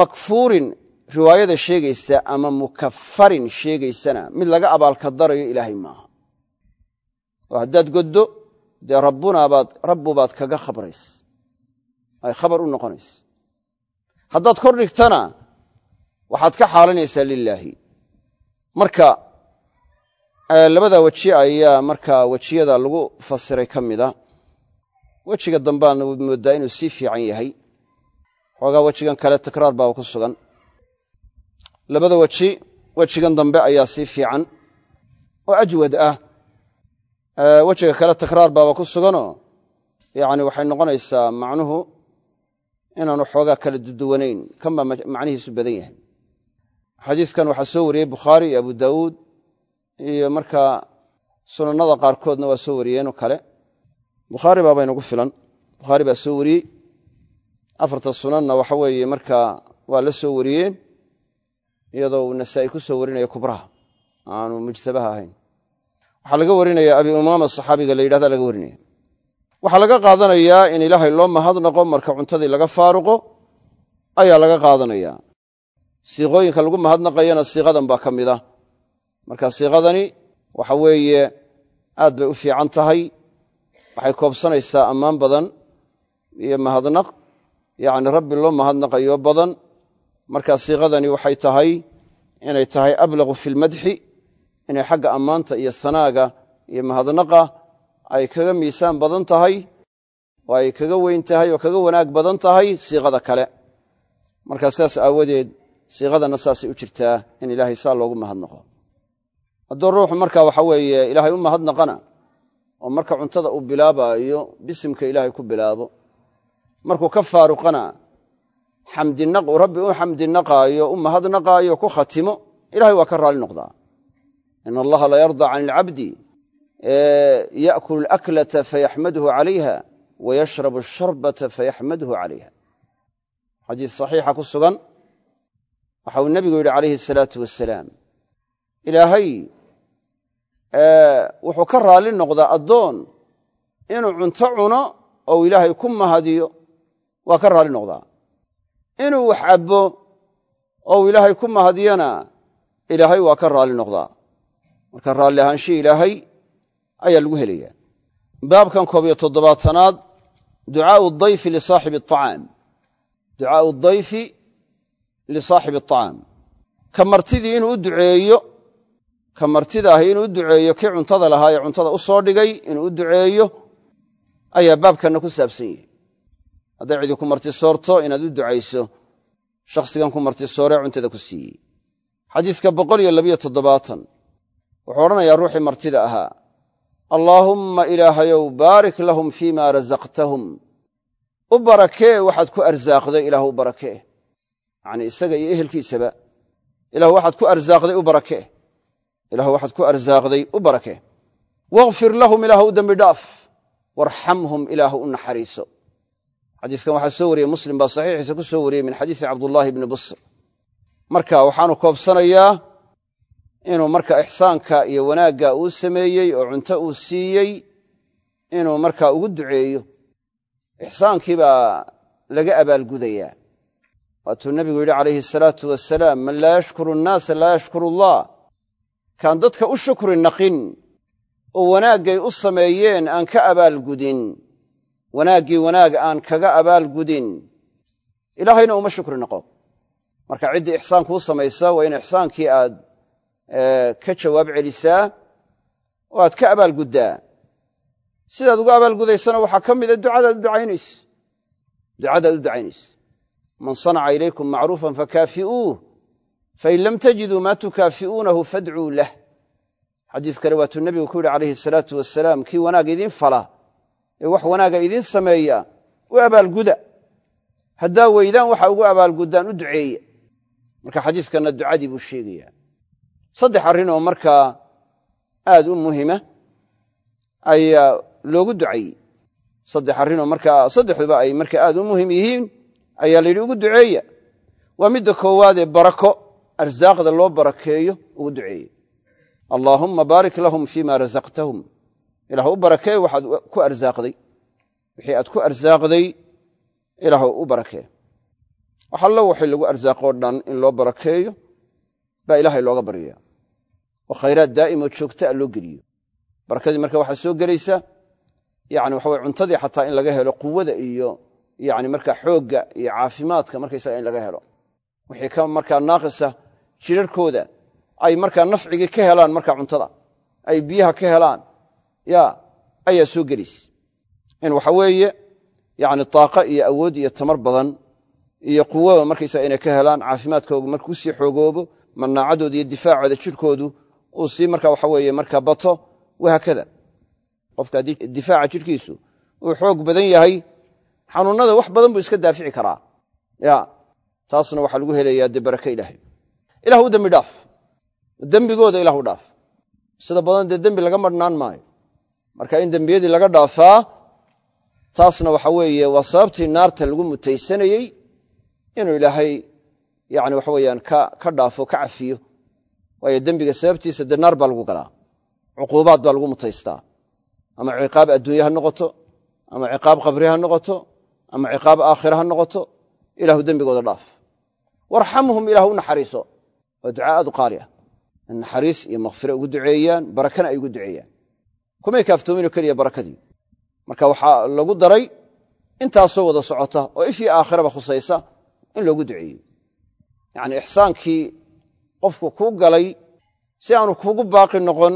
makfuurin riwaayada sheegaysa ama mukafarin sheegaysana mid laga abaalka darayo ilaahay maaha. Oo haddaad goddo dee rabbunabaad rabbubaad kaga khabrays ay khabar u noqonaysa haddaad kor dhigtana waxaad ka xaalanaysaa lilaahi marka labada weji ayaa markaa wejiyada lagu fasiray ka mida wejiga dambaana mooddaa inuu sii fiican yahay. Xoogaa wejigan kale takraar baa ku sugan. Labada weji wejigan dambe ayaa sii fiican oo ajwad ah. Wejiga kale takraar baaba ku suganoo yani waxay noqonaysaa macnuhu inaanu xoogaa kala duduwanayn kan baa macnihiisu badan yahay. Xadiiskan waxaa soo wariyey bukhaari iyo abu daawuud iyo markaa sunanada qaarkoodna waa soo wariyeenoo kale bukhaari baaba inagu filan. Bukhaari baa soo wariyey. Afarta sunanna waxa weeye markaa waa la soo wariyeen iyadoo uu nasaa'i ku soo warinayo kubraha. Aanu mujtabaha ahayn. Waxaa laga warinaya abi umaama saxaabiga la yidhahda laga warinaya. Waxaa laga qaadanayaa in ilaahay loo mahadnaqo marka cuntadii laga faaruqo ayaa laga qaadanayaa siiqooyinka lagu mahadnaqayana siiqadan baa ka mid ah. Marka siiqadani waxa weeye aad bay u fiican tahay waxay koobsanaysaa ammaan badan iyo mahadnaq. Yacni rabbi loo mahadnaqayo badan. Marka siiqadani waxay tahay inay tahay ablaqu fi lmadxi inay xagga ammaanta iyo sanaaga iyo mahadnaqa ay kaga miisaan badan tahay oo ay kaga weyn tahay oo kaga wanaag badan tahay siiqada kale. Marka sidaas aawadeed siiqadana saasay u jirtaa in ilaahay saa loogu mahadnaqo. Hadduu ruuxu marka waxa weeye ilaahay u mahadnaqana oo marka cuntada uu bilaabaayo bisimka ilaahay ku bilaabo. Markuu ka faaruqana rabbi u xamdinaqaayo u mahadnaqaayo ku khatimo. Ilahay waa ka raali noqdaa. In allaha la yardaa can ilcabdi ya'kulu alaklata fayaxmaduhu calayha wa yashrabu asharbata fayaxmaduhu calayha. Xadiis saxiixa ku sugan waxa uu nebigu yidhi calayhi asalaatu wasalaam ilaahay wuxuu ka raali noqdaa addoon. Inuu cunto cuno ou ilaahay ku mahadiyo waa ka raali noqdaa. Inuu wax cabbo ou ilaahay ku mahadiyana ilaahay waa ka raali noqdaa. Marka raalli ahaanshii ilaahay ayaa lagu helayaa. Baabkan koob iyo toddobaatanaad ducaau dayfi lisaaxibi acaam ducaau dayfi lisaaxibi aطacaam ka martidii inuu u duceeyo ka martida ahi inuu u duceeyo kii cuntada lahaa ee cuntada u soo dhigay inuu u duceeyo ayaa baabkanna ku saabsan yahay. Hadday cidi ku marti soorto inaad u ducayso shakhsigan ku marti sooree cuntada ku siiyey. Xadiiska boqol iyo labiyo toddobaatan wuxuu odhanayaa ruuxii martida ahaa allaahumma ilaahayow baarik lahum fii ma rasaqtahum u barakee waxaad ku arsaaqday ilaah u barakee. Yacnii isaga iyo ehelkiisaba ilah waxaad ku arsaaqday u barakee ilah waxaad ku arsaaqday u barakee wakfir lahum ilaah u dembi dhaaf. Warxamhum ilaahu u naxariiso. Xadiiskan waxaa soo wariyey muslim baa saxiixiisa ku soo wariyey min xadiisi cabdullaahi bni busr. Marka waxaanu koobsanayaa inuu marka ixsaanka iyo wanaagga uu sameeyey oo cunto uu siiyey inuu marka ugu duceeyo. Ixsaankii baa laga abaalgudayaa. Waatuu nebigu yidhi calayhi asalaatu wasalaam man laa yashkuru annaasa laa yashkuru allah kaan dadka u shukri naqin oo wanaaggay u sameeyeen aan ka abaalgudin wanaaggii wanaag aan kaga abaalgudin ilaahayna uma shukri naqo marka ciddii ixsaan kuu samaysa waa in ixsaankii aad ka jawaab celisaa oo aad ka abaalguddaa. Sidaad uga abaalgudaysana waxaa ka mida ducadaad u ducaynayso. Ducadaad u ducaynayso. Man sanaca ilaykum macruufan fakaafi'uuh fain lam tajiduu maa tukaafi'uunahu fadcuu lah xadiis kale waatuu nebigu ku yidhi calayhi asalaatu wasalaam kii wanaag idiin fala ee wax wanaaga idiin sameeya u abaalguda haddaa weydaan waxa ugu abaalguddaan u duceeya marka xadiiskanna ducadii buu sheegayaa saddex arrin oo markaa aad u muhima ayaa loogu ducayey saddex arrinoo markaa saddexduba ay marka aad u muhiim yihiin ayaa la yidhi ugu duceeya waa midda koowaadee barako arsaaqda loo barakeeyo ugu duceeye allaahumma baarik lahum fii ma rasaqtahum ilaah u barakee waxaad ku arsaaqday wixii aad ku arsaaqday ilaah u barakee wax waxay lagu arsaaqoo dhan in loo barakeeyo baa ilaahay looga baryaa oo khayraad daa'imoo joogta a loo geliyo barakadii marka waxaa soo gelaysa yani waxaweye cuntadii xataa in laga helo quwada iyo yani markaa xoogga iyo caafimaadka markaysaga in laga helo wixii ka markaa naaqisa jirarkooda. Ay markaa nafcigii ka helaan markaa cuntada. Ay biyaha ka helaan. Ya ayaa soo gelaysa in waxa weeye yani taaqa iyo awood iyo tamar badan iyo quwaba markaysaga inay ka helaan caafimaadkooga marka ku sii xoogoobo manaacadooda iyo difaacooda jirkoodu uu sii marka waxa weeye markaa bato wahaakada qofka haddii difaaca jirkiisu uu xoog badan yahay xanuunnada wax badan buu iska daafici karaa. Ya taasna waxaa lagu helayaa dee barake ilaahay ilah u dembi dhaaf. Dembigooda ilah u dhaaf. Sida badan dee dembi laga marhnaan maayo. Marka in dembiyadii laga dhaafaa taasna waxa weeye waa sababtii naarta lagu mutaysanayey inuu ilaahay yani waxa weyaan ka dhaafo ka cafiyo. Waayo dembiga sababtiisa dee naar baa lagu galaa. Cuquubaad baa lagu mutaystaa. Ama ciqaab adduunye ha noqoto ama ciqaab qabri ha noqoto ama ciqaab aakhira ha noqoto ilahu dembigooda dhaaf. Warxamhum ilah u naxariiso waa ducaa aad u qaali ah. In naxariis iyo makhfire ugu duceeyaan barakana ay ugu duceeyaan. Kumay kaaftoominoo keliya barakadii. Marka waxaa lagu daray intaasoo wada socota oo ifii aakhiraba khusaysa in loogu duceeyo yacni ixsaankii qofku kuu galay si aanu kuugu baaqi noqon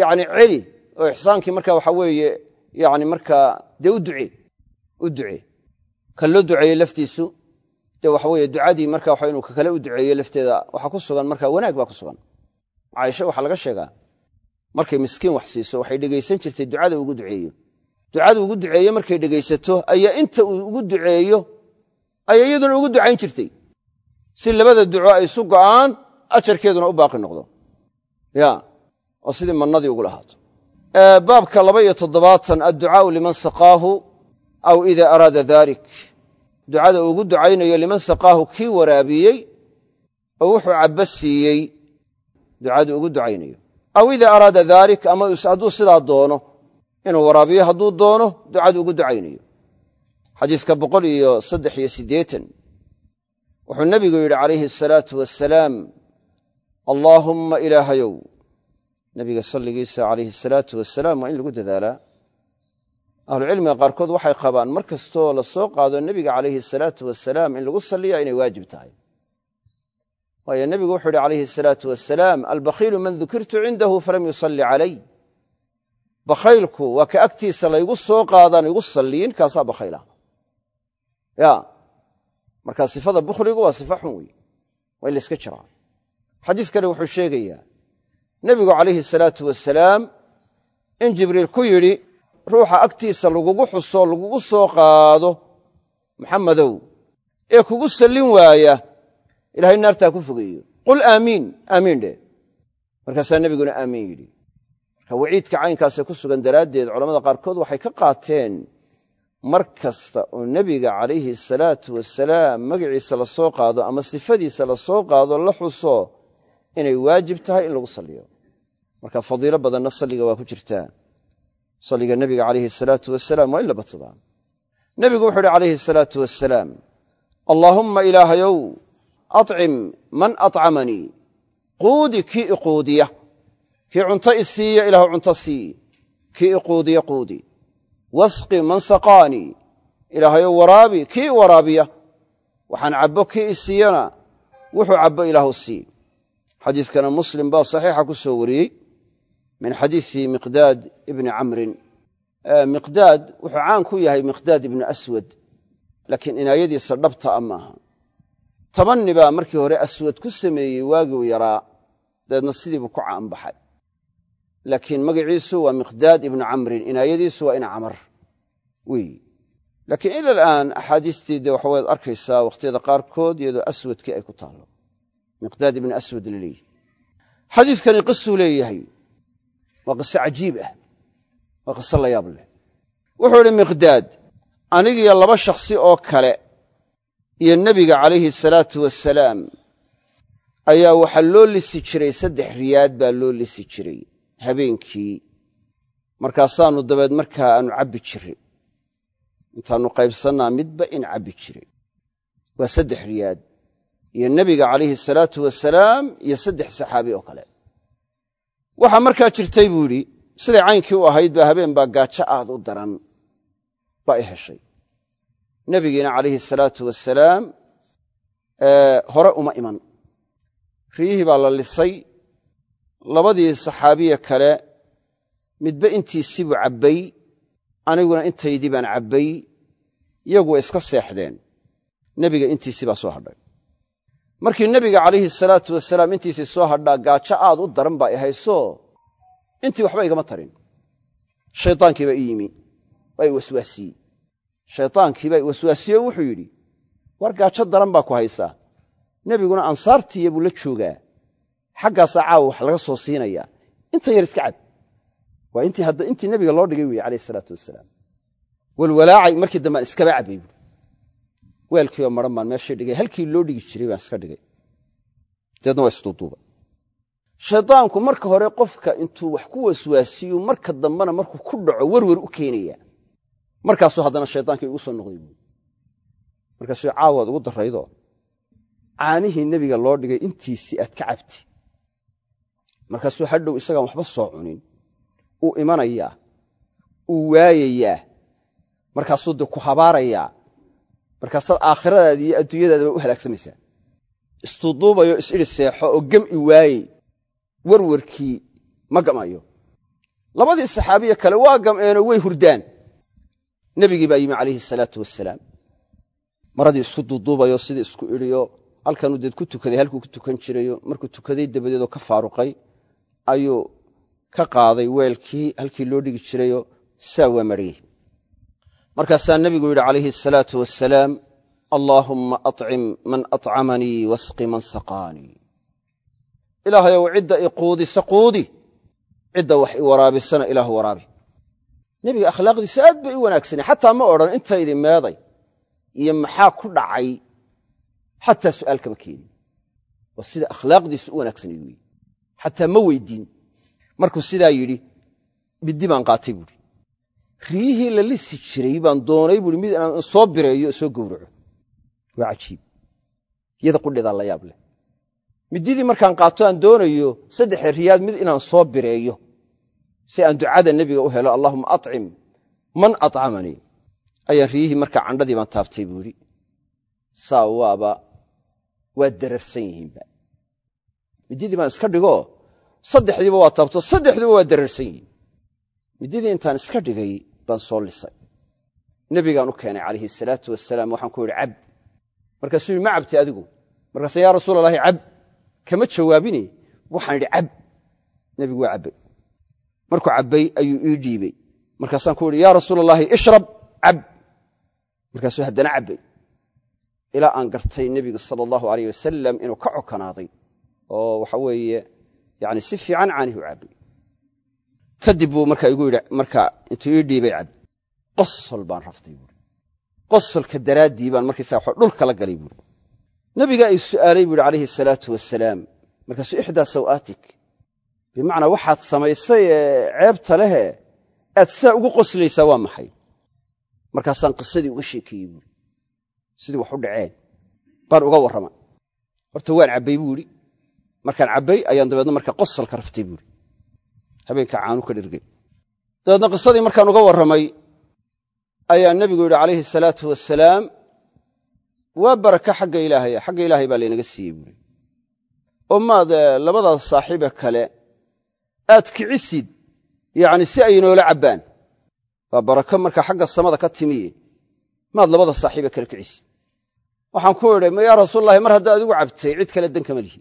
yacni celi oo ixsaankii marka waxa weeye yani markaa dee u ducee u ducee. Kan loo duceeyey laftiisu dee waxa weye ducadii marka waxa inuu kakale u duceeyo lafteeda waxaa ku sugan marka wanaag baa ku sugan. Caaisha waxaa laga sheegaa markay miskiin wax siiso waxay dhegaysan jirtay ducada ugu duceeyo. Ducada ugu duceeye markay dhegaysato ayaa inta uu ugu duceeyo ayay iyaduna ugu ducayn jirtay. Si labada duco ay isu go'aan ajarkeeduna u baaqi noqdo. Ya oo sidii mannadii ugu lahaato. Baabka laba iyo toddobaatan adducaau liman saqaahu aw ida araada dalik ducada ugu ducaynayo liman saqaahu kii waraabiyey oo wuxuu cabbo siiyey ducadu ugu ducaynayo. Aw ida araada dalik ama hadduu sidaa doono inuu waraabiyo hadduu doono ducadu ugu ducaynayo. Xadiiska boqol iyo saddex iyo siddeetan wuxuu nebigu yidhi calayhi asalaatu wasalaam allaahumma ilaahayow. Nebiga salligiisa calayhi asalaatu wasalaam waa in lagu dadaalaa ahlucilmiga qaarkood waxay qabaan mar kastoo la soo qaado nebiga calayhi asalaatu wasalaam in lagu salliya inay waajib tahay. Waayo nebigu wuxuu yidhi calayhi asalaatu wasalaam albakhiilu man dukirtu cindahu falam yusalli calay. Bakhaylku waa ka agtiisa laygu soo qaadaan igu salliyin kaasaa bakhayla ya markaa sifada bukhligu waa sifa xun wey waa in la jiraa xadiis kale wuxuu sheegayaa nebigu calayhi salaatu wasalaam in jibriil ku yidhi ruuxa agtiisa lagugu xuso lagugu soo qaado. Maxamedow ee kugu sallin waaya ilahay naartaa ku fogeeyo. Qul aamiin aamiin dheh markaasaa nebiguna aamiin yidhi. Marka waciidka caynkaasee ku sugan daraaddeed culamada qaarkood waxay ka qaateen mar kasta oo nebiga calayhi salaatu wasalaam magaciisa la soo qaado ama sifadiisa la soo qaado la xuso inay waajib tahay in lagu salliyo. Marka fadiilo badanna salliga waa ku jirtaa salliga nebiga calayhi salaatu wasalaam waa in la badsadaa nebigu wuxuu uhi calayhi salaatu wasalaam allaahumma ilaahayow acim man acamanii quudi kii iquudiya kii cunto i siiya ilaahu cunto sii. Kii iquudiya quudi. Wasqi man saqaanii ilaahayow waraabi kii i waraabiya. Waxaan cabbo kii i siiyana wuxuu cabbo ilaahu sii. Xadiiskana muslim baa saxiixa ku soo wariyey min xadiisi miqdaad ibni camrin. Miqdaad wuxuu caan ku yahay miqdaad ibnu aswad laakiin inaayadiisa dhabta a maaha. Tabanni baa markii hore aswad ku sameeyey waagiu yaraa dabeedna sidiibuu ku caanbaxay laakiin magaciisu waa miqdaad ibnu camrin inaayadiisu waa ina camar wey laakiin ila alaan axaadiistii dee waxawaad arkaysaa wakhtiyada qaarkood iyadoo aswadkii ay ku taallo miqdaad ibnu aswad la leeyahy xadiidkani qisuu leeyahay waa qiso cajiib ah. Waa qiso la yaab leh. Wuxuu idhi miqdaad anigiyo laba shakhsi oo kale iyo nebiga calayhi salaatu wasalaam ayaa waxaa loo lisi jiray saddex riyaad baa loo lisi jiray habeenkii. Markaasaannu dabeed markaa aanu cabbi jiray. Intaannu qaybsannaa midba in cabbi jiray. Waa saddex riyaad. Iyo nebiga calayhi salaatu wasalaam iyo saddex saxaabi oo kale waxaa markaa jirtay buu yidhi siday caynkii u ahayd baa habeen baa gaajo aad u daran baa i heshay. Nebigiina calayhi salaatu wasalaam hore uma iman. Riyihii baa la lisay. Labadii saxaabiye kale midba intiisii buu cabbay aniguna intaydii baan cabbay iyagu way iska seexdeen. Nebiga intiisii baa soo hadhay markii nebiga calayhi salaatu wasalaam intiisii soo hadhaa gaajo aad u daran baa i hayso intii waxba igama tarin. Shaytaankii baa ii yimi waa i waswaasiyey shaytaankii baa i waswaasiye wuxuu yidhi war gaajo daran baa ku haysaa nebiguna ansaartiiya buu la joogaa. Xaggaasaa caawa wax laga soo siinayaa. Inta yar iska cab waa intii nebiga loo dhigay weye calayh isalaatu wasalaam walwalaacay markii dambaan iskaba cabbay buui weelkiioo maran baan meeshii dhigay halkii loo dhigi jiray baan iska dhigay. Deedna waa isduuduuba shaydaanku marka hore qofka intuu wax ku waswaasiyo marka dambena markuu ku dhaco werwer u keenaya. Markaasuu haddana shaydaankii igu soo noqday buui markaasuu caawaad ugu darraydo caanihii nebiga loo dhigay intiisii aad ka cabti. Markaasuu hadhow isagaan waxba soo cunin. Uu imanayaa. Uu waayayaa. Markaasuu dee ku habaarayaa markaasaad aakhiradaadi iyo adduunyadaadaba u halaagsamaysaa isduuduubayo is-idhi seexo oo gem'i waayey. Werwarkii ma gamayo. Labadii saxaabiye kale waa gam'eenoo way hurdaan. Nebigii baa yimi calayhi salaatu wasalaam maradii isku duuduubayo sidii isku idhiyo halkanuu deed ku tukaday halkuu ku tukan jirayo markuu tukaday dabadeedoo ka faaruqay ayuu ka qaaday weelkii halkii loo dhigi jirayo saa waa mariyey markaasaa nebigu yidhi calayhi asalaatu wasalaam allaahumma acim man acamanii wasqi man saqaanii. Ilaahayow cidda i quudisa quudi. Cidda wax i waraabisana ilaahu waraabi. Nebiga akhlaaqdiisu aad bay u wanaagsanay xataa ma odhan intaydi meeday. Iyo maxaa ku dhacay? Xataa su'aal kama keenin. Waa sida akhlaaqdiisu u wanaagsanayd wey xataa ma weydiin. Markuu sidaa yidhi biddi baan qaatay buuhi riyihii la lisi jiray baan doonay buui mid inaan soo bireeyo soo gowraco. Waa cajiib. Iyada qudheedaa la yaab leh. Middidii markaan qaato aan doonayo saddexe riyaad mid inaan soo bireeyo si aan ducada nebiga u helo allahuma acim man acamanii ayaan riyihii markaa candhadii baan taabtay buu idhi saa waaba waa dararsan yihiinba middidii baan iska dhigoo saddexdiiba waa taabto saddexduba waa dararsan yihiin. Middidii intaan iska dhigay baan soo lisay. Nebigaan u keenay calayhi salaatu wasalaam waxaan ku yidhi cab. Markaasuu yidhi ma cabtay adigu. Markaase yaa rasuul allahi cab. Kama jawaabine waxaan idhi cab. Nebigu waa cabbay. Markuu cabbay ayuu ii dhiibey markaasaan ku yidhi yaa rasuul allaahi ishrab cab. Markaasuu haddana cabbay. Ilaa aan gartay nebiga sala allahu aleyh wasalam inuu ka cokanaaday oo waxa weeye yani si fiican caanihi u cabbay kadib buu markaa igu yidhi markaa intuu ii dhiibay cab qosol baan raftay buui qosolka daraaddii baan markaysaa wa dhulka la galay buui nebigaa ii su'aalay buuhi calayhi salaatu wasalaam markaasuu ixdaa saw'aatik bimacnaa waxaad samaysay ee ceebta lehe aad saa ugu qoslaysaa waa maxay? Markaasaan qisadii uga sheekeeyey buui sidii wax u dhaceen baan uga warramay. Horta waan cabbay buu idhi markaan cabbay ayaan dabeedna markaa qosolka raftay buuhi habeenka caanu ka dhirgay. Dabeedna qisadii markaan uga warramay ayaa nebigu yidhi calayhi salaatu wasalaam waa baraka xagga ilaahaya xagga ilaahay baa laynaga siiyey buuri oo maad labadaas saaxiibe kale aad kicisid yacni si ay inoola cabbaan. Waa barako markaa xagga samada ka timiye maad labada saaxiibe kale kicisid. Waxaan ku idhi ma yaa rasuulalahi mar haddaa adigu cabtay cid kale dan kama lihi.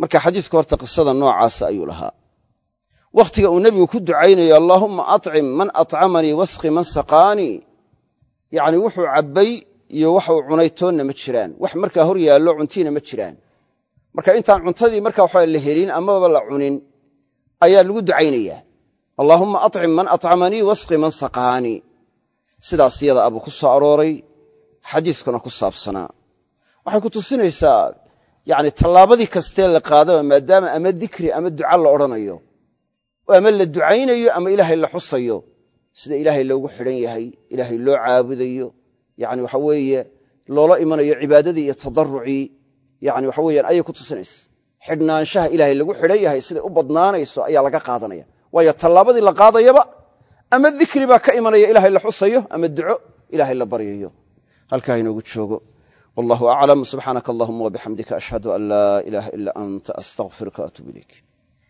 Marka xadiisku horta qisada noocaasa ayuu lahaa wakhtiga uu nebigu ku ducaynayo allaahumma acim man acamanii wasqi man saqaanii yacni wuxuu cabbay iyo waxa uu cunay toonna ma jiraan. Wax markaa hor yaallo cuntiina ma jiraan. Marka intaan cuntadii marka waxa la helin amaba la cunin ayaa lagu ducaynayaa. Allaahumma acim man acamanii wasqi man saqaanii sidaas yada abuu ku soo arooray xadiiskuna ku saabsanaa. Waxay ku tusinaysaa yacni tallaabadii kastee la qaadaba maadaama ama dikri ama duca la odhanayo ama la ducaynayo ama ilaahay la xusayo sida ilaahay loogu xidhan yahay ilaahay loo caabudayo yani waxa weeye loola imanayo cibaadadii iyo tadarucii yani waxa weyaan ayay ku tusinaysa. Xidhnaanshaha ilaahay lagu xidhan yahay siday u badnaanayso ayaa laga qaadanaya. Waayo tallaabadii la qaadayaba ama dikri baa ka imanaya ilaahay la xusayo ama duco ilaahay la baryayo. Halkaa inoogu joogo. Wallahu aclam subxaanaka allahuma wabixamdika ashhadu an laa ilaaha ila anta astaqfiruka atuub ilayk